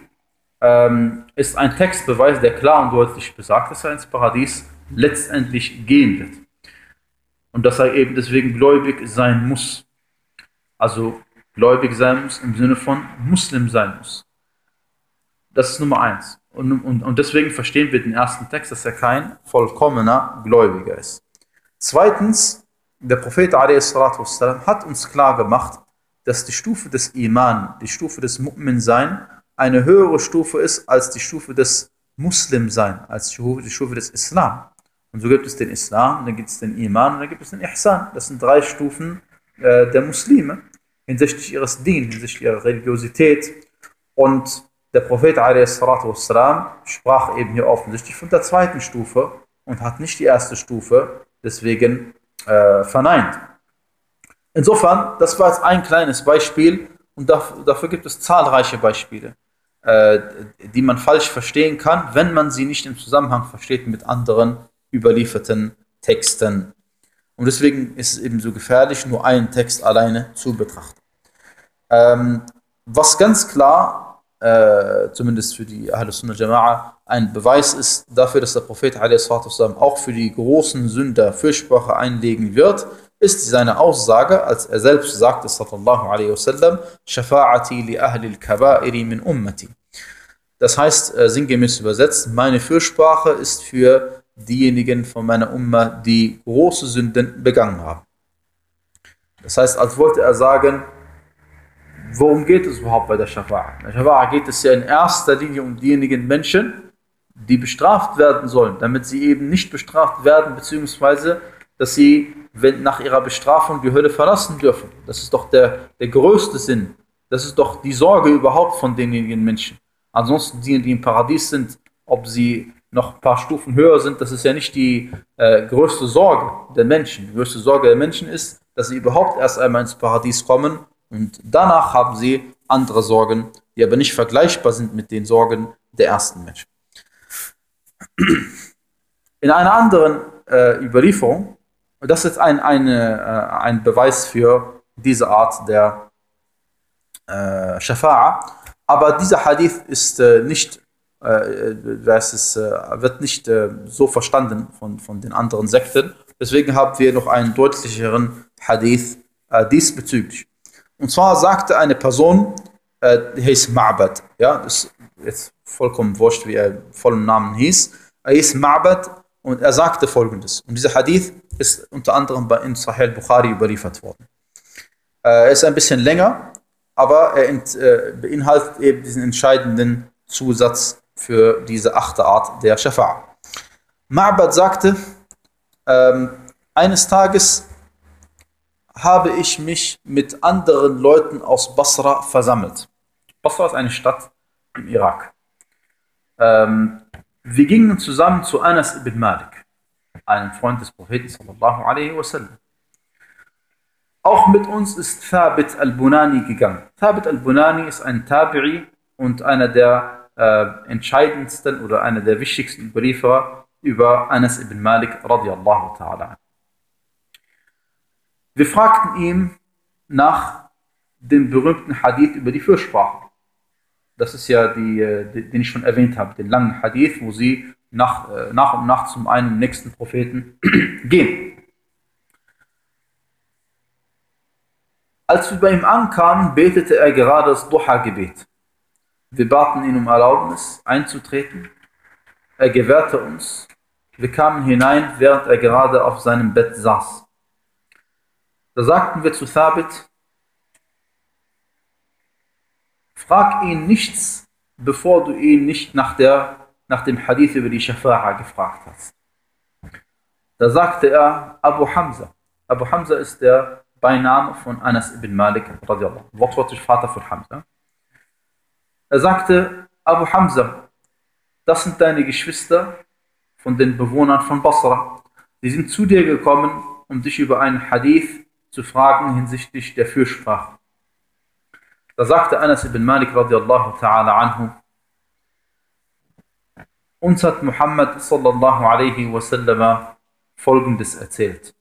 ähm, ist ein Textbeweis, der klar und deutlich besagt, dass er ins Paradies letztendlich gehen wird und dass er eben deswegen gläubig sein muss. Also gläubig sein muss im Sinne von Muslim sein muss. Das ist Nummer eins. Und, und, und deswegen verstehen wir den ersten Text, dass er kein vollkommener Gläubiger ist. Zweitens, der Prophet a.s. hat uns klar gemacht, dass die Stufe des Iman, die Stufe des Mu'min-Sein, eine höhere Stufe ist als die Stufe des Muslim-Sein, als die Stufe des Islam. Und so gibt es den Islam, dann gibt es den Iman und dann gibt es den Ihsan. Das sind drei Stufen äh, der Muslime hinsichtlich ihres Dien, hinsichtlich ihrer Religiosität. Und der Prophet والسلام, sprach eben hier offensichtlich von der zweiten Stufe und hat nicht die erste Stufe deswegen äh, verneint. Insofern, das war jetzt ein kleines Beispiel und dafür, dafür gibt es zahlreiche Beispiele, äh, die man falsch verstehen kann, wenn man sie nicht im Zusammenhang versteht mit anderen überlieferten Texten. Und deswegen ist es eben so gefährlich, nur einen Text alleine zu betrachten. Ähm, was ganz klar, äh, zumindest für die Ahl Sunnah Jama'a, ein Beweis ist dafür, dass der Prophet auch für die großen Sünder Fürsprache einlegen wird, ist seine Aussage, als er selbst sagte, sallallahu alaihi wasallam, Shafa'ati li ahli al-kaba'iri min ummati. Das heißt, äh, sinngemäß übersetzt, meine Fürsprache ist für diejenigen von meiner Umma, die große Sünden begangen haben. Das heißt, als wollte er sagen, worum geht es überhaupt bei der Schafa'a? Bei der Schafa'a geht es ja in erster Linie um diejenigen Menschen, die bestraft werden sollen, damit sie eben nicht bestraft werden, beziehungsweise, dass sie wenn, nach ihrer Bestrafung die Hölle verlassen dürfen. Das ist doch der, der größte Sinn. Das ist doch die Sorge überhaupt von denjenigen Menschen. Ansonsten die, die im Paradies sind, ob sie noch ein paar Stufen höher sind, das ist ja nicht die äh, größte Sorge der Menschen. Die größte Sorge der Menschen ist, dass sie überhaupt erst einmal ins Paradies kommen und danach haben sie andere Sorgen, die aber nicht vergleichbar sind mit den Sorgen der ersten Menschen. In einer anderen äh, Überlieferung, das ist ein, eine, äh, ein Beweis für diese Art der äh, Shafa'a, aber dieser Hadith ist äh, nicht äh, es äh, wird nicht äh, so verstanden von, von den anderen Sekten. Deswegen haben wir noch einen deutlicheren Hadith äh, diesbezüglich. Und zwar sagte eine Person, äh, die hieß Ma'bad, ja, das ist jetzt vollkommen wurscht, wie er vollen Namen hieß. Er hieß Ma'bad und er sagte folgendes. Und dieser Hadith ist unter anderem bei in Sahih Bukhari überliefert worden. Äh, er ist ein bisschen länger, aber er äh, beinhaltet eben diesen entscheidenden Zusatz für diese achte Art der Shafa'a. Ma'bad sagte, ähm, eines Tages habe ich mich mit anderen Leuten aus Basra versammelt. Basra ist eine Stadt im Irak. Ähm, wir gingen zusammen zu Anas ibn Malik, einem Freund des Propheten sallallahu alaihi wasallam. Auch mit uns ist Thabit al-Bunani gegangen. Thabit al-Bunani ist ein Tabi'i und einer der äh, entscheidendsten oder einer der wichtigsten Überlieferer über Anas ibn Malik radiallahu ta'ala. Wir fragten ihn nach dem berühmten Hadith über die Fürsprache. Das ist ja die, äh, den ich schon erwähnt habe, den langen Hadith, wo sie nach, äh, nach und nach zum einen nächsten Propheten gehen. Als wir bei ihm ankamen, betete er gerade das Duha-Gebet. Wir baten ihn um Erlaubnis einzutreten. Er gewährte uns. Wir kamen hinein, während er gerade auf seinem Bett saß. Da sagten wir zu Thabit, frag ihn nichts, bevor du ihn nicht nach, der, nach dem Hadith über die Shafa'a gefragt hast. Da sagte er Abu Hamza. Abu Hamza ist der Beiname von Anas ibn Malik, wortwörtlich Vater von Hamza. Er sagte, Abu Hamza, das sind deine Geschwister von den Bewohnern von Basra. Sie sind zu dir gekommen, um dich über einen Hadith zu fragen hinsichtlich der Fürsprache. Da sagte Anas ibn Malik radiallahu ta'ala anhu, uns hat Muhammad sallallahu alaihi wasallam folgendes erzählt.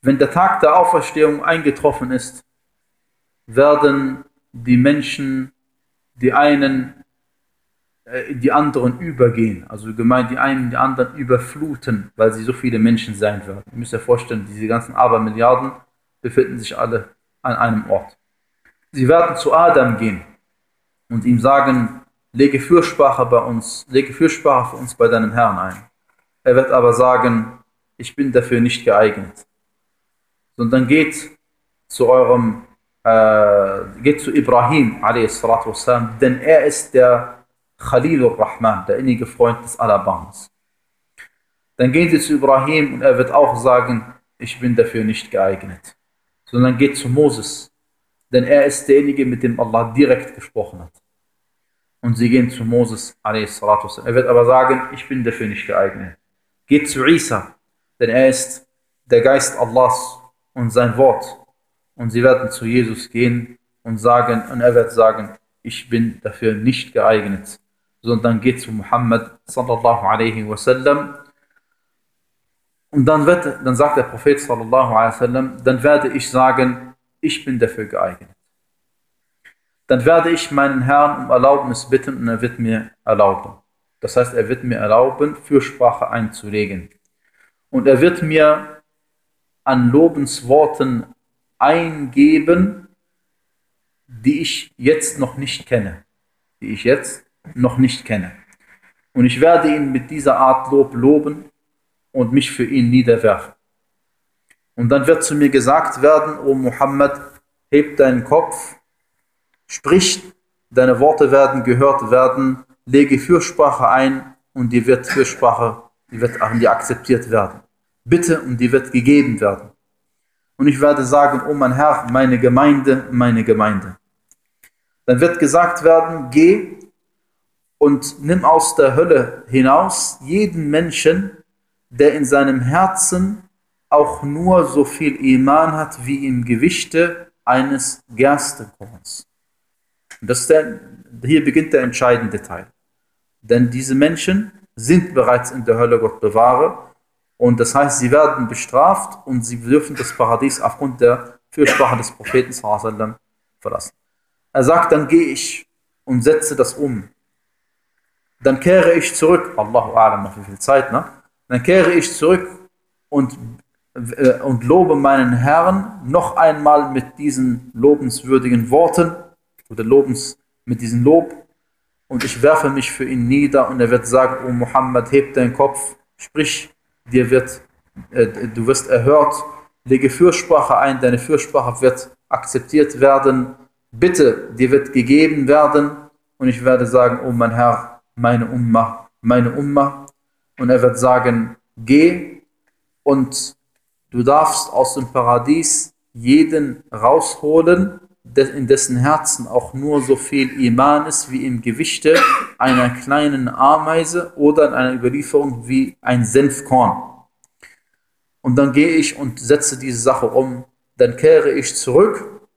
Wenn der Tag der Auferstehung eingetroffen ist, werden die Menschen die einen äh, die anderen übergehen. Also gemeint, die einen die anderen überfluten, weil sie so viele Menschen sein werden. Ihr müsst euch vorstellen, diese ganzen Abermilliarden befinden sich alle an einem Ort. Sie werden zu Adam gehen und ihm sagen, lege Fürsprache bei uns, lege Fürsprache für uns bei deinem Herrn ein. Er wird aber sagen, ich bin dafür nicht geeignet. Sondern geht zu eurem, äh, geht zu Ibrahim a.s. denn er ist der Khalilur Rahman, der innige Freund des Alabamas. Dann gehen sie zu Ibrahim und er wird auch sagen, ich bin dafür nicht geeignet. Sondern geht zu Moses, denn er ist derjenige, mit dem Allah direkt gesprochen hat. Und sie gehen zu Moses, a.s. er wird aber sagen, ich bin dafür nicht geeignet. Geht zu Isa, denn er ist der Geist Allahs und sein Wort. Und sie werden zu Jesus gehen und sagen, und er wird sagen, ich bin dafür nicht geeignet. Sondern geht zu Muhammad sallallahu alaihi wasallam. Und dann, wird, dann sagt der Prophet sallallahu alaihi wasallam, dann werde ich sagen, ich bin dafür geeignet. Dann werde ich meinen Herrn um Erlaubnis bitten und er wird mir erlauben. Das heißt, er wird mir erlauben, Fürsprache einzulegen. Und er wird mir an Lobensworten eingeben, die ich jetzt noch nicht kenne. Die ich jetzt noch nicht kenne. Und ich werde ihn mit dieser Art Lob loben und mich für ihn niederwerfen. Und dann wird zu mir gesagt werden, O Muhammad, heb deinen Kopf, sprich, deine Worte werden gehört werden, lege Fürsprache ein und die wird Fürsprache, die wird die akzeptiert werden. Bitte und die wird gegeben werden. Und ich werde sagen, oh mein Herr, meine Gemeinde, meine Gemeinde. Dann wird gesagt werden, geh und nimm aus der Hölle hinaus jeden Menschen, der in seinem Herzen auch nur so viel Iman hat wie im Gewichte eines Gerstenkorns. Das der, hier beginnt der entscheidende Teil. Denn diese Menschen sind bereits in der Hölle, Gott bewahre. Und das heißt, sie werden bestraft und sie dürfen das Paradies aufgrund der Fürsprache des Propheten verlassen. Er sagt, dann gehe ich und setze das um. Dann kehre ich zurück, Allahu A'lam, noch wie viel Zeit, ne? Dann kehre ich zurück und äh, und lobe meinen Herrn noch einmal mit diesen lobenswürdigen Worten oder lobens mit diesem Lob und ich werfe mich für ihn nieder und er wird sagen, O Muhammad, heb deinen Kopf, sprich, dir wird, äh, du wirst erhört, lege Fürsprache ein, deine Fürsprache wird akzeptiert werden, bitte, dir wird gegeben werden. Und ich werde sagen, O mein Herr, meine Umma, meine Umma. Und er wird sagen, geh. Und Du darfst aus dem Paradies jeden rausholen, in dessen Herzen auch nur so viel Iman ist wie im Gewichte einer kleinen Ameise oder in einer Überlieferung wie ein Senfkorn. Und dann gehe ich und setze diese Sache um, dann kehre ich zurück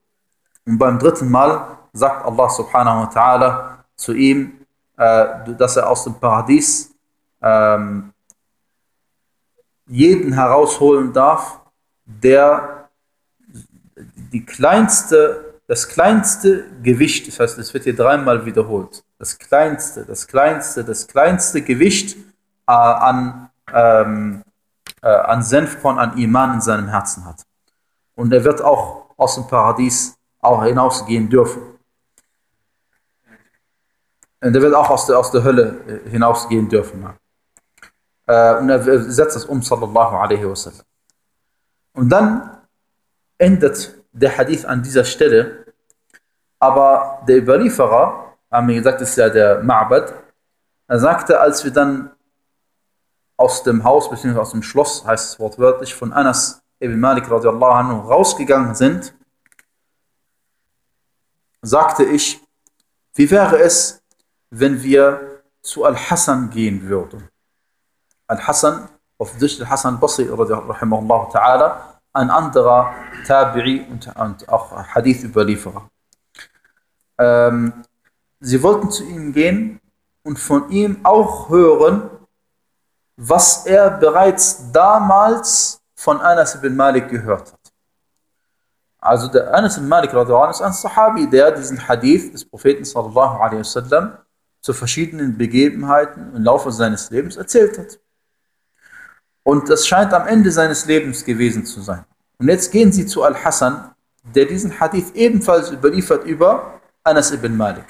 und beim dritten Mal sagt Allah subhanahu wa ta'ala zu ihm, äh, dass er aus dem Paradies ähm, jeden herausholen darf, der die kleinste, das kleinste Gewicht, das heißt, es wird hier dreimal wiederholt, das kleinste, das kleinste, das kleinste Gewicht äh, an, ähm, äh, an Senfkorn, an Iman in seinem Herzen hat. Und er wird auch aus dem Paradies auch hinausgehen dürfen. Und er wird auch aus der, aus der Hölle äh, hinausgehen dürfen. Äh, und er setzt das um, sallallahu alaihi wasallam. Und dann endet der Hadith an dieser Stelle, aber der Überlieferer haben wir gesagt, ist ja der Ma'bad. Er sagte, als wir dann aus dem Haus bzw. aus dem Schloss, heißt es wortwörtlich, von Anas ibn Malik radiallahu anhu rausgegangen sind, sagte ich, wie wäre es, wenn wir zu Al-Hassan gehen würden? Al-Hassan, auf Sicht Al-Hassan Basri, rahimahullah ta'ala, ein anderer Tabi'i und, und auch Hadith-Überlieferer. Ähm, sie wollten zu ihm gehen und von ihm auch hören, was er bereits damals von Anas ibn Malik gehört hat. Also der Anas ibn Malik ist ein Sahabi, der diesen Hadith des Propheten sallallahu alaihi wasallam zu verschiedenen Begebenheiten im Laufe seines Lebens erzählt hat. Und das scheint am Ende seines Lebens gewesen zu sein. Und jetzt gehen sie zu Al-Hassan, der diesen Hadith ebenfalls überliefert über Anas ibn Malik.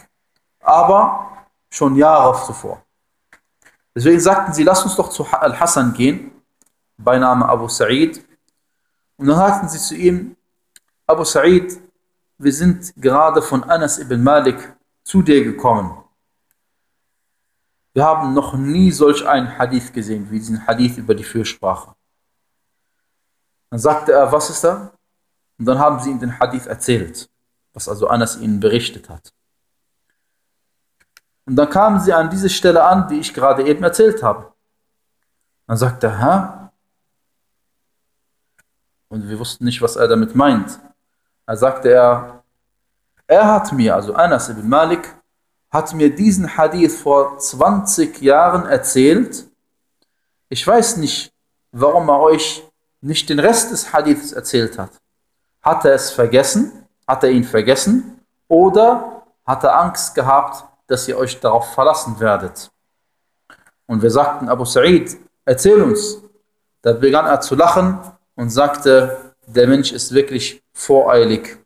Aber schon Jahre zuvor. Deswegen sagten sie, lass uns doch zu Al-Hassan gehen, bei Name Abu Sa'id. Und dann sagten sie zu ihm, Abu Sa'id, wir sind gerade von Anas ibn Malik zu dir gekommen. Wir haben noch nie solch einen Hadith gesehen, wie diesen Hadith über die Fürsprache. Dann sagte er, was ist da? Und dann haben sie ihm den Hadith erzählt, was also Anas ihnen berichtet hat. Und dann kamen sie an diese Stelle an, die ich gerade eben erzählt habe. Dann sagte er, hä? Und wir wussten nicht, was er damit meint. Da sagte er, er hat mir, also Anas ibn Malik, hat mir diesen Hadith vor 20 Jahren erzählt. Ich weiß nicht, warum er euch nicht den Rest des Hadiths erzählt hat. Hat er es vergessen? Hat er ihn vergessen? Oder hat er Angst gehabt, dass ihr euch darauf verlassen werdet. Und wir sagten, Abu Sa'id, erzähl uns. Da begann er zu lachen und sagte, der Mensch ist wirklich voreilig.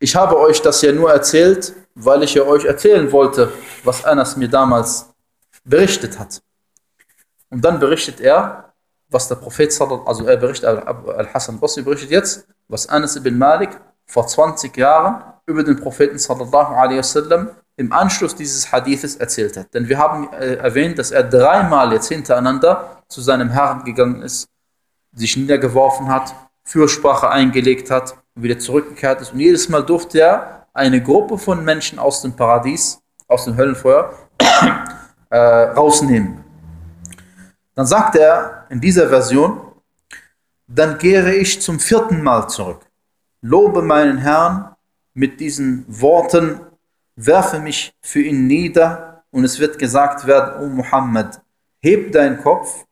Ich habe euch das ja nur erzählt, weil ich ja euch erzählen wollte, was Anas mir damals berichtet hat. Und dann berichtet er, was der Prophet, also er berichtet, Al-Hassan Basri berichtet jetzt, was Anas ibn Malik vor 20 Jahren über den Propheten sallallahu alaihi wasallam im Anschluss dieses Hadithes erzählt hat. Denn wir haben äh, erwähnt, dass er dreimal jetzt hintereinander zu seinem Herrn gegangen ist, sich niedergeworfen hat, Fürsprache eingelegt hat und wieder zurückgekehrt ist. Und jedes Mal durfte er eine Gruppe von Menschen aus dem Paradies, aus dem Höllenfeuer, äh, rausnehmen. Dann sagt er in dieser Version, dann kehre ich zum vierten Mal zurück, lobe meinen Herrn mit diesen Worten, werfe mich für ihn nieder und es wird gesagt werden, O Muhammad, heb deinen Kopf,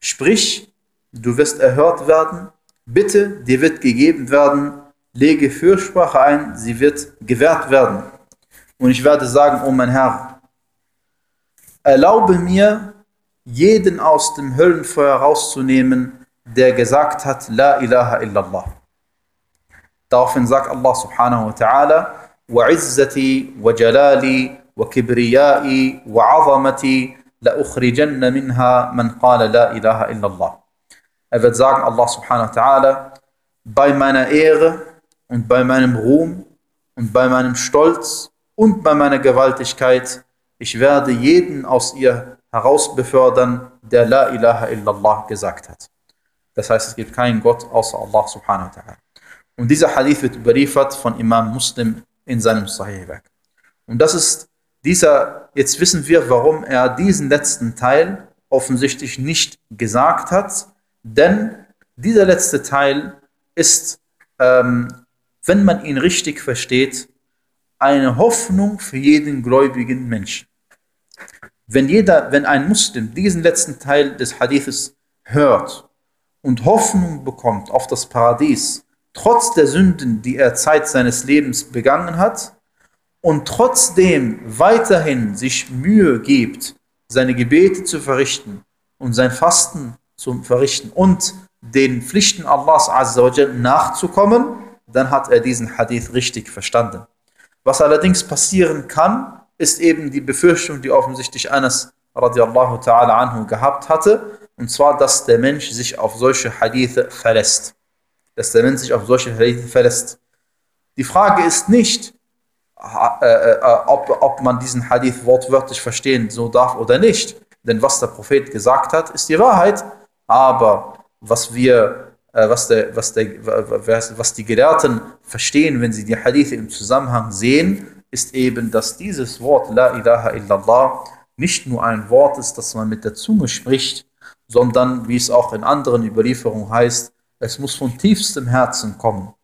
sprich, du wirst erhört werden, bitte, dir wird gegeben werden, lege Fürsprache ein, sie wird gewährt werden. Und ich werde sagen, O mein Herr, erlaube mir, jeden aus dem Höllenfeuer rauszunehmen, der gesagt hat, La ilaha illallah. Daraufhin sagt Allah subhanahu wa ta'ala, وعزتي وجلالي وكبريائي وعظمتي لأخرجن منها من قال لا إله إلا الله. Er wird sagen, Allah subhanahu wa ta'ala, bei meiner Ehre und bei meinem Ruhm und bei meinem Stolz und bei meiner Gewaltigkeit, ich werde jeden aus ihr herausbefördern, der La ilaha illallah gesagt hat. Das heißt, es gibt keinen Gott außer Allah subhanahu wa ta'ala. Und dieser Hadith wird überliefert von Imam Muslim in seinem Sahih-Werk. Und das ist dieser, jetzt wissen wir, warum er diesen letzten Teil offensichtlich nicht gesagt hat, denn dieser letzte Teil ist, ähm, wenn man ihn richtig versteht, eine Hoffnung für jeden gläubigen Menschen. Wenn jeder, wenn ein Muslim diesen letzten Teil des Hadithes hört und Hoffnung bekommt auf das Paradies, trotz der Sünden, die er Zeit seines Lebens begangen hat, und trotzdem weiterhin sich Mühe gibt, seine Gebete zu verrichten und sein Fasten zu verrichten und den Pflichten Allahs nachzukommen, dann hat er diesen Hadith richtig verstanden. Was allerdings passieren kann, ist eben die Befürchtung, die offensichtlich Anas radiallahu ta'ala anhu gehabt hatte, und zwar, dass der Mensch sich auf solche Hadithe verlässt dass der Mensch sich auf solche Hadith verlässt. Die Frage ist nicht, äh, äh, ob, ob man diesen Hadith wortwörtlich verstehen so darf oder nicht. Denn was der Prophet gesagt hat, ist die Wahrheit. Aber was wir, was, der, was, der, was die Gelehrten verstehen, wenn sie die Hadith im Zusammenhang sehen, ist eben, dass dieses Wort La ilaha illallah nicht nur ein Wort ist, das man mit der Zunge spricht, sondern, wie es auch in anderen Überlieferungen heißt, es muss von tiefstem Herzen kommen.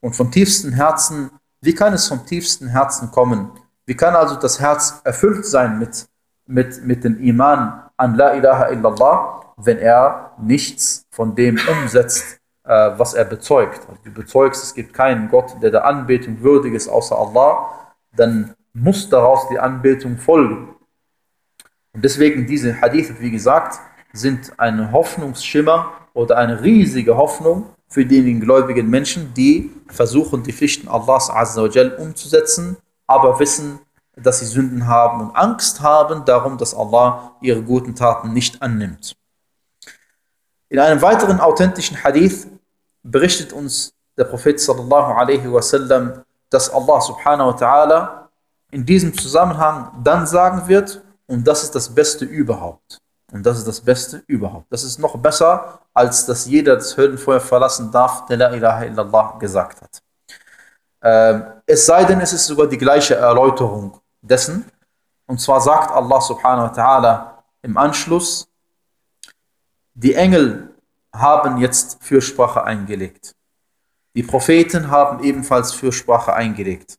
Und von tiefstem Herzen, wie kann es vom tiefsten Herzen kommen? Wie kann also das Herz erfüllt sein mit, mit, mit dem Iman an La ilaha illallah, wenn er nichts von dem umsetzt, äh, was er bezeugt? Also du bezeugst, es gibt keinen Gott, der der Anbetung würdig ist, außer Allah, dann muss daraus die Anbetung folgen. Und deswegen diese Hadith, wie gesagt, sind ein Hoffnungsschimmer oder eine riesige Hoffnung für diejenigen gläubigen Menschen, die versuchen, die Pflichten Allahs Azzawajal umzusetzen, aber wissen, dass sie Sünden haben und Angst haben darum, dass Allah ihre guten Taten nicht annimmt. In einem weiteren authentischen Hadith berichtet uns der Prophet sallallahu alaihi wasallam, dass Allah subhanahu wa ta'ala in diesem Zusammenhang dann sagen wird, und das ist das Beste überhaupt. Und das ist das Beste überhaupt. Das ist noch besser, als dass jeder das Höllenfeuer verlassen darf, der La ilaha illallah gesagt hat. Ähm, es sei denn, es ist sogar die gleiche Erläuterung dessen. Und zwar sagt Allah subhanahu wa ta'ala im Anschluss, die Engel haben jetzt Fürsprache eingelegt. Die Propheten haben ebenfalls Fürsprache eingelegt.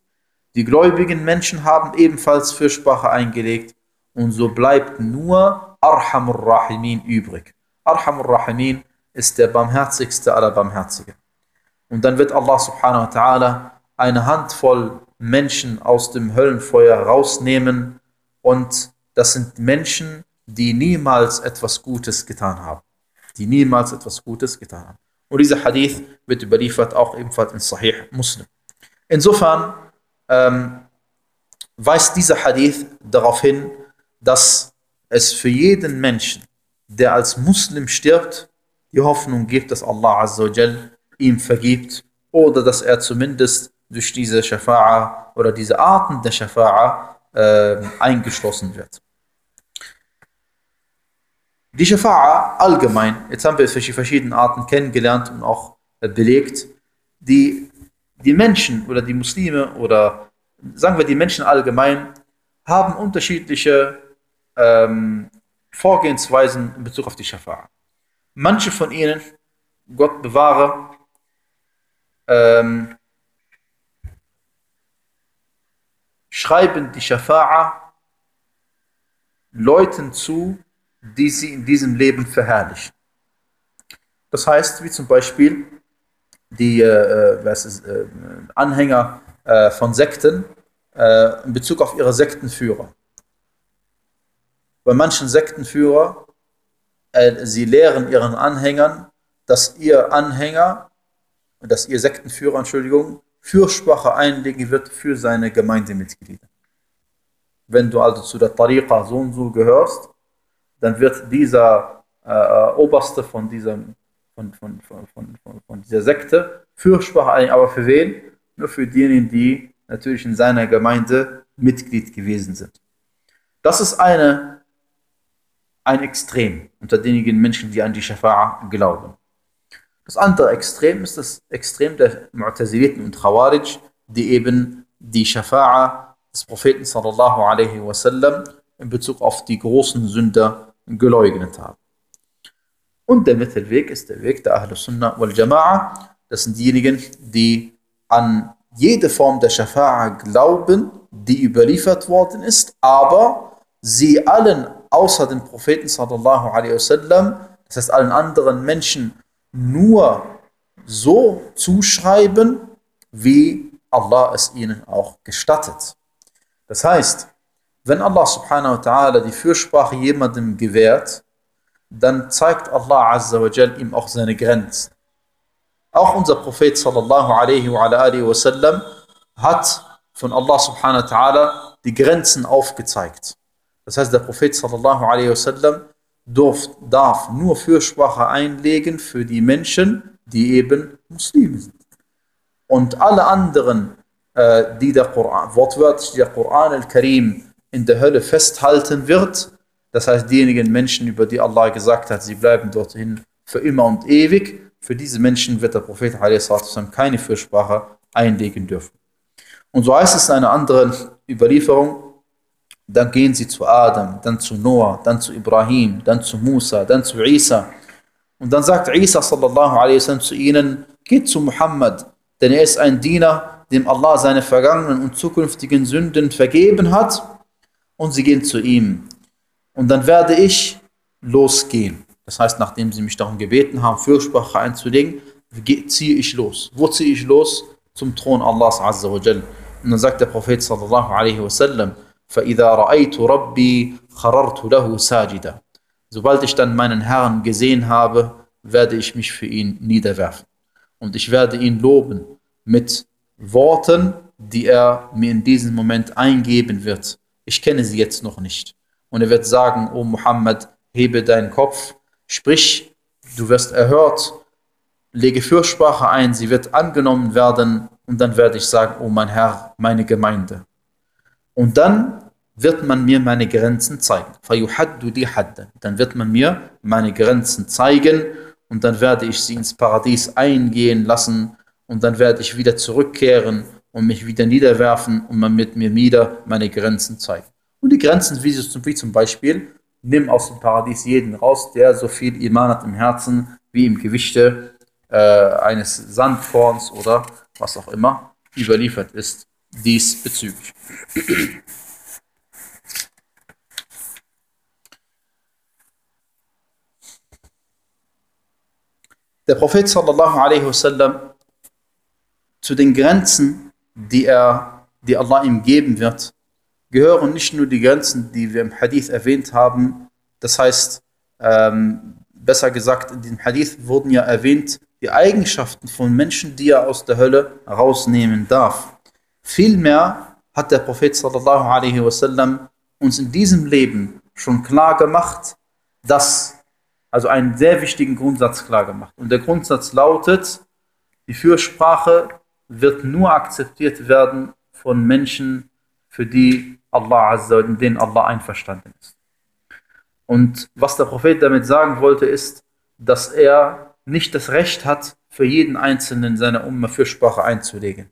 Die gläubigen Menschen haben ebenfalls Fürsprache eingelegt. Und so bleibt nur Arhamur Rahimin übrig. Arhamur Rahimin ist der barmherzigste aller Barmherzigen. Und dann wird Allah subhanahu wa ta'ala eine Handvoll Menschen aus dem Höllenfeuer rausnehmen und das sind Menschen, die niemals etwas Gutes getan haben. Die niemals etwas Gutes getan haben. Und dieser Hadith wird überliefert auch ebenfalls in Sahih Muslim. Insofern ähm, weist dieser Hadith darauf hin, dass es für jeden Menschen, der als Muslim stirbt, die Hoffnung gibt, dass Allah Azzawajal ihm vergibt oder dass er zumindest durch diese Shafa'a oder diese Arten der Shafa'a äh, eingeschlossen wird. Die Shafa'a allgemein, jetzt haben wir es verschiedene Arten kennengelernt und auch äh, belegt, die, die Menschen oder die Muslime oder sagen wir die Menschen allgemein haben unterschiedliche ähm, Vorgehensweisen in Bezug auf die Schafa'a. Manche von ihnen, Gott bewahre, ähm, schreiben die Schafa'a Leuten zu, die sie in diesem Leben verherrlichen. Das heißt, wie zum Beispiel die äh, was ist, äh, Anhänger äh, von Sekten äh, in Bezug auf ihre Sektenführer bei manchen Sektenführer, äh, sie lehren ihren Anhängern, dass ihr Anhänger, dass ihr Sektenführer, Entschuldigung, Fürsprache einlegen wird für seine Gemeindemitglieder. Wenn du also zu der Tariqa so und so gehörst, dann wird dieser äh, äh Oberste von, diesem, von, von, von, von, von dieser Sekte Fürsprache einlegen. Aber für wen? Nur für diejenigen, die natürlich in seiner Gemeinde Mitglied gewesen sind. Das ist eine ein Extrem unter denjenigen Menschen, die an die Shafa'a glauben. Das andere Extrem ist das Extrem der Mu'taziliten und Khawarij, die eben die Shafa'a des Propheten sallallahu alaihi wasallam in Bezug auf die großen Sünder geleugnet haben. Und der Mittelweg ist der Weg der Ahlus Sunnah wal Jama'a. Das sind diejenigen, die an jede Form der Shafa'a glauben, die überliefert worden ist, aber sie allen außer dem Propheten sallallahu alaihi wasallam, das heißt allen anderen Menschen, nur so zuschreiben, wie Allah es ihnen auch gestattet. Das heißt, wenn Allah subhanahu wa ta'ala die Fürsprache jemandem gewährt, dann zeigt Allah azza wa jal ihm auch seine Grenzen. Auch unser Prophet sallallahu alaihi wa alihi wasallam hat von Allah subhanahu wa ta'ala die Grenzen aufgezeigt. Das heißt, der Prophet sallallahu alaihi wasallam darf nur Fürsprache einlegen für die Menschen, die eben Muslime sind. Und alle anderen äh, die der Koran, wortwörtlich der Koran al-Karim in der Hölle festhalten wird. Das heißt, diejenigen Menschen, über die Allah gesagt hat, sie bleiben dorthin für immer und ewig, für diese Menschen wird der Prophet keine Fürsprache einlegen dürfen. Und so heißt es in einer anderen Überlieferung, dann gehen sie zu Adam, dann zu Noah, dann zu Ibrahim, dann zu Musa, dann zu Isa. Und dann sagt Isa sallallahu zu ihnen, geht zu Muhammad, denn er ist ein Diener, dem Allah seine vergangenen und zukünftigen Sünden vergeben hat Und sie gehen zu ihm. Und dann werde ich losgehen. Das heißt, nachdem sie mich darum gebeten haben, Fürsprache einzulegen, ziehe ich los. Wo ziehe ich los? Zum Thron Allahs Azza wa Jal. Und dann sagt der Prophet sallallahu alaihi wasallam, فَإِذَا رَأَيْتُ رَبِّي خَرَرْتُ لَهُ سَاجِدًا Sobald ich dann meinen Herrn gesehen habe, werde ich mich für ihn niederwerfen. Und ich werde ihn loben mit Worten, die er mir in diesem Moment eingeben wird. Ich kenne sie jetzt noch nicht. Und er wird sagen, O Muhammad, hebe deinen Kopf, sprich, du wirst erhört, lege Fürsprache ein, sie wird angenommen werden und dann werde ich sagen, O mein Herr, meine Gemeinde. Und dann wird man mir meine Grenzen zeigen. Dann wird man mir meine Grenzen zeigen und dann werde ich sie ins Paradies eingehen lassen und dann werde ich wieder zurückkehren und mich wieder niederwerfen und man mit mir wieder meine Grenzen zeigt. Und die Grenzen, wie, zum Beispiel, nimm aus dem Paradies jeden raus, der so viel Iman hat im Herzen wie im Gewichte äh, eines Sandkorns oder was auch immer überliefert ist diesbezüglich. Der Prophet sallallahu alaihi wasallam zu den Grenzen, die er, die Allah ihm geben wird, gehören nicht nur die Grenzen, die wir im Hadith erwähnt haben. Das heißt, ähm, besser gesagt, in dem Hadith wurden ja erwähnt die Eigenschaften von Menschen, die er aus der Hölle rausnehmen darf. Vielmehr hat der Prophet sallallahu alaihi wasallam uns in diesem Leben schon klar gemacht, dass, also einen sehr wichtigen Grundsatz klar gemacht. Und der Grundsatz lautet, die Fürsprache wird nur akzeptiert werden von Menschen, für die Allah Azza, in denen Allah einverstanden ist. Und was der Prophet damit sagen wollte, ist, dass er nicht das Recht hat, für jeden Einzelnen seiner Umma Fürsprache einzulegen.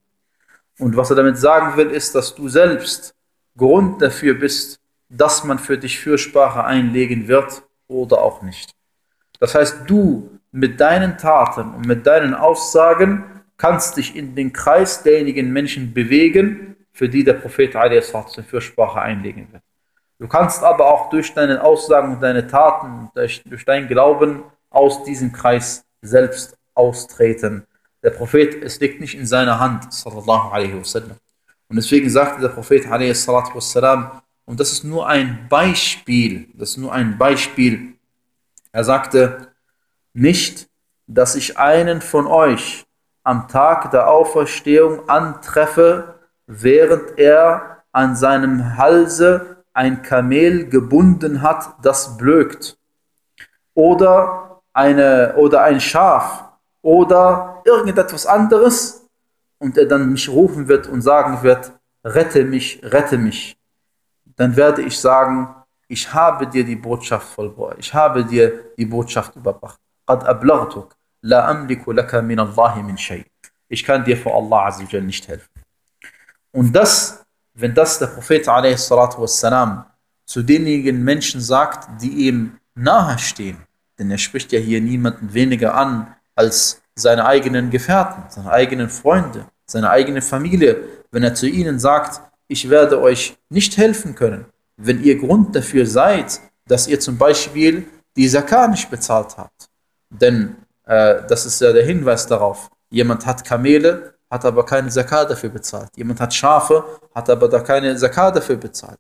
Und was er damit sagen will, ist, dass du selbst Grund dafür bist, dass man für dich Fürsprache einlegen wird oder auch nicht. Das heißt, du mit deinen Taten und mit deinen Aussagen kannst dich in den Kreis derjenigen Menschen bewegen, für die der Prophet Fürsprache einlegen wird. Du kannst aber auch durch deine Aussagen und deine Taten, durch, dein Glauben aus diesem Kreis selbst austreten der Prophet, es liegt nicht in seiner Hand, sallallahu alaihi wasallam. Und deswegen sagte der Prophet, wassalam, und das ist nur ein Beispiel, das ist nur ein Beispiel. Er sagte, nicht, dass ich einen von euch am Tag der Auferstehung antreffe, während er an seinem Halse ein Kamel gebunden hat, das blökt. Oder, eine, oder ein Schaf, oder irgendetwas anderes und er dann mich rufen wird und sagen wird, rette mich, rette mich, dann werde ich sagen, ich habe dir die Botschaft vollbracht, ich habe dir die Botschaft überbracht. Ich kann dir vor Allah Azzawajal nicht helfen. Und das, wenn das der Prophet wassalam, zu denjenigen Menschen sagt, die ihm nahestehen, denn er spricht ja hier niemanden weniger an, als seine eigenen Gefährten, seine eigenen Freunde, seine eigene Familie, wenn er zu ihnen sagt, ich werde euch nicht helfen können, wenn ihr Grund dafür seid, dass ihr zum Beispiel die Zakah nicht bezahlt habt. Denn das ist ja der Hinweis darauf. Jemand hat Kamele, hat aber keine Zakah dafür bezahlt. Jemand hat Schafe, hat aber da keine Zakah dafür bezahlt.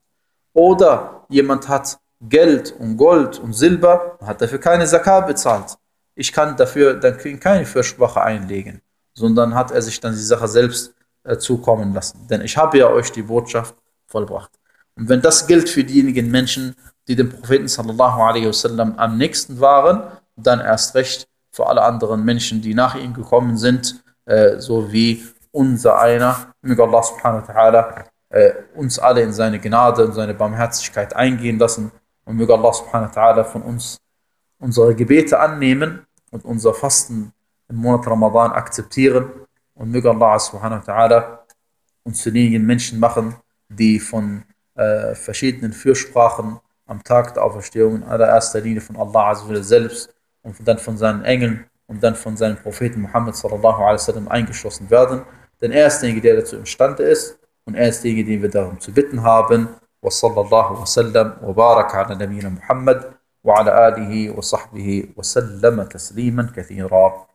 Oder jemand hat Geld und Gold und Silber, hat dafür keine Zakah bezahlt ich kann dafür dann keine Fürsprache einlegen, sondern hat er sich dann die Sache selbst äh, zukommen lassen. Denn ich habe ja euch die Botschaft vollbracht. Und wenn das gilt für diejenigen Menschen, die dem Propheten sallallahu alaihi wasallam am nächsten waren, dann erst recht für alle anderen Menschen, die nach ihm gekommen sind, äh, so wie unser einer. Möge Allah subhanahu wa ta'ala äh, uns alle in seine Gnade und seine Barmherzigkeit eingehen lassen und möge Allah subhanahu wa ta'ala von uns unsere Gebete annehmen und unser Fasten im Monat Ramadan akzeptieren und möge Allah subhanahu wa ta'ala uns zu denjenigen Menschen machen, die von äh, verschiedenen Fürsprachen am Tag der Auferstehung in allererster Linie von Allah selbst und dann von seinen Engeln und dann von seinem Propheten Muhammad sallallahu alaihi wasallam eingeschlossen werden. Denn er ist derjenige, der dazu imstande ist und er ist derjenige, den wir darum zu bitten haben. Wa sallallahu wa sallam wa baraka ala nabiyina Muhammad wa ala alihi wa sahbihi wa sallama tasliman kathira.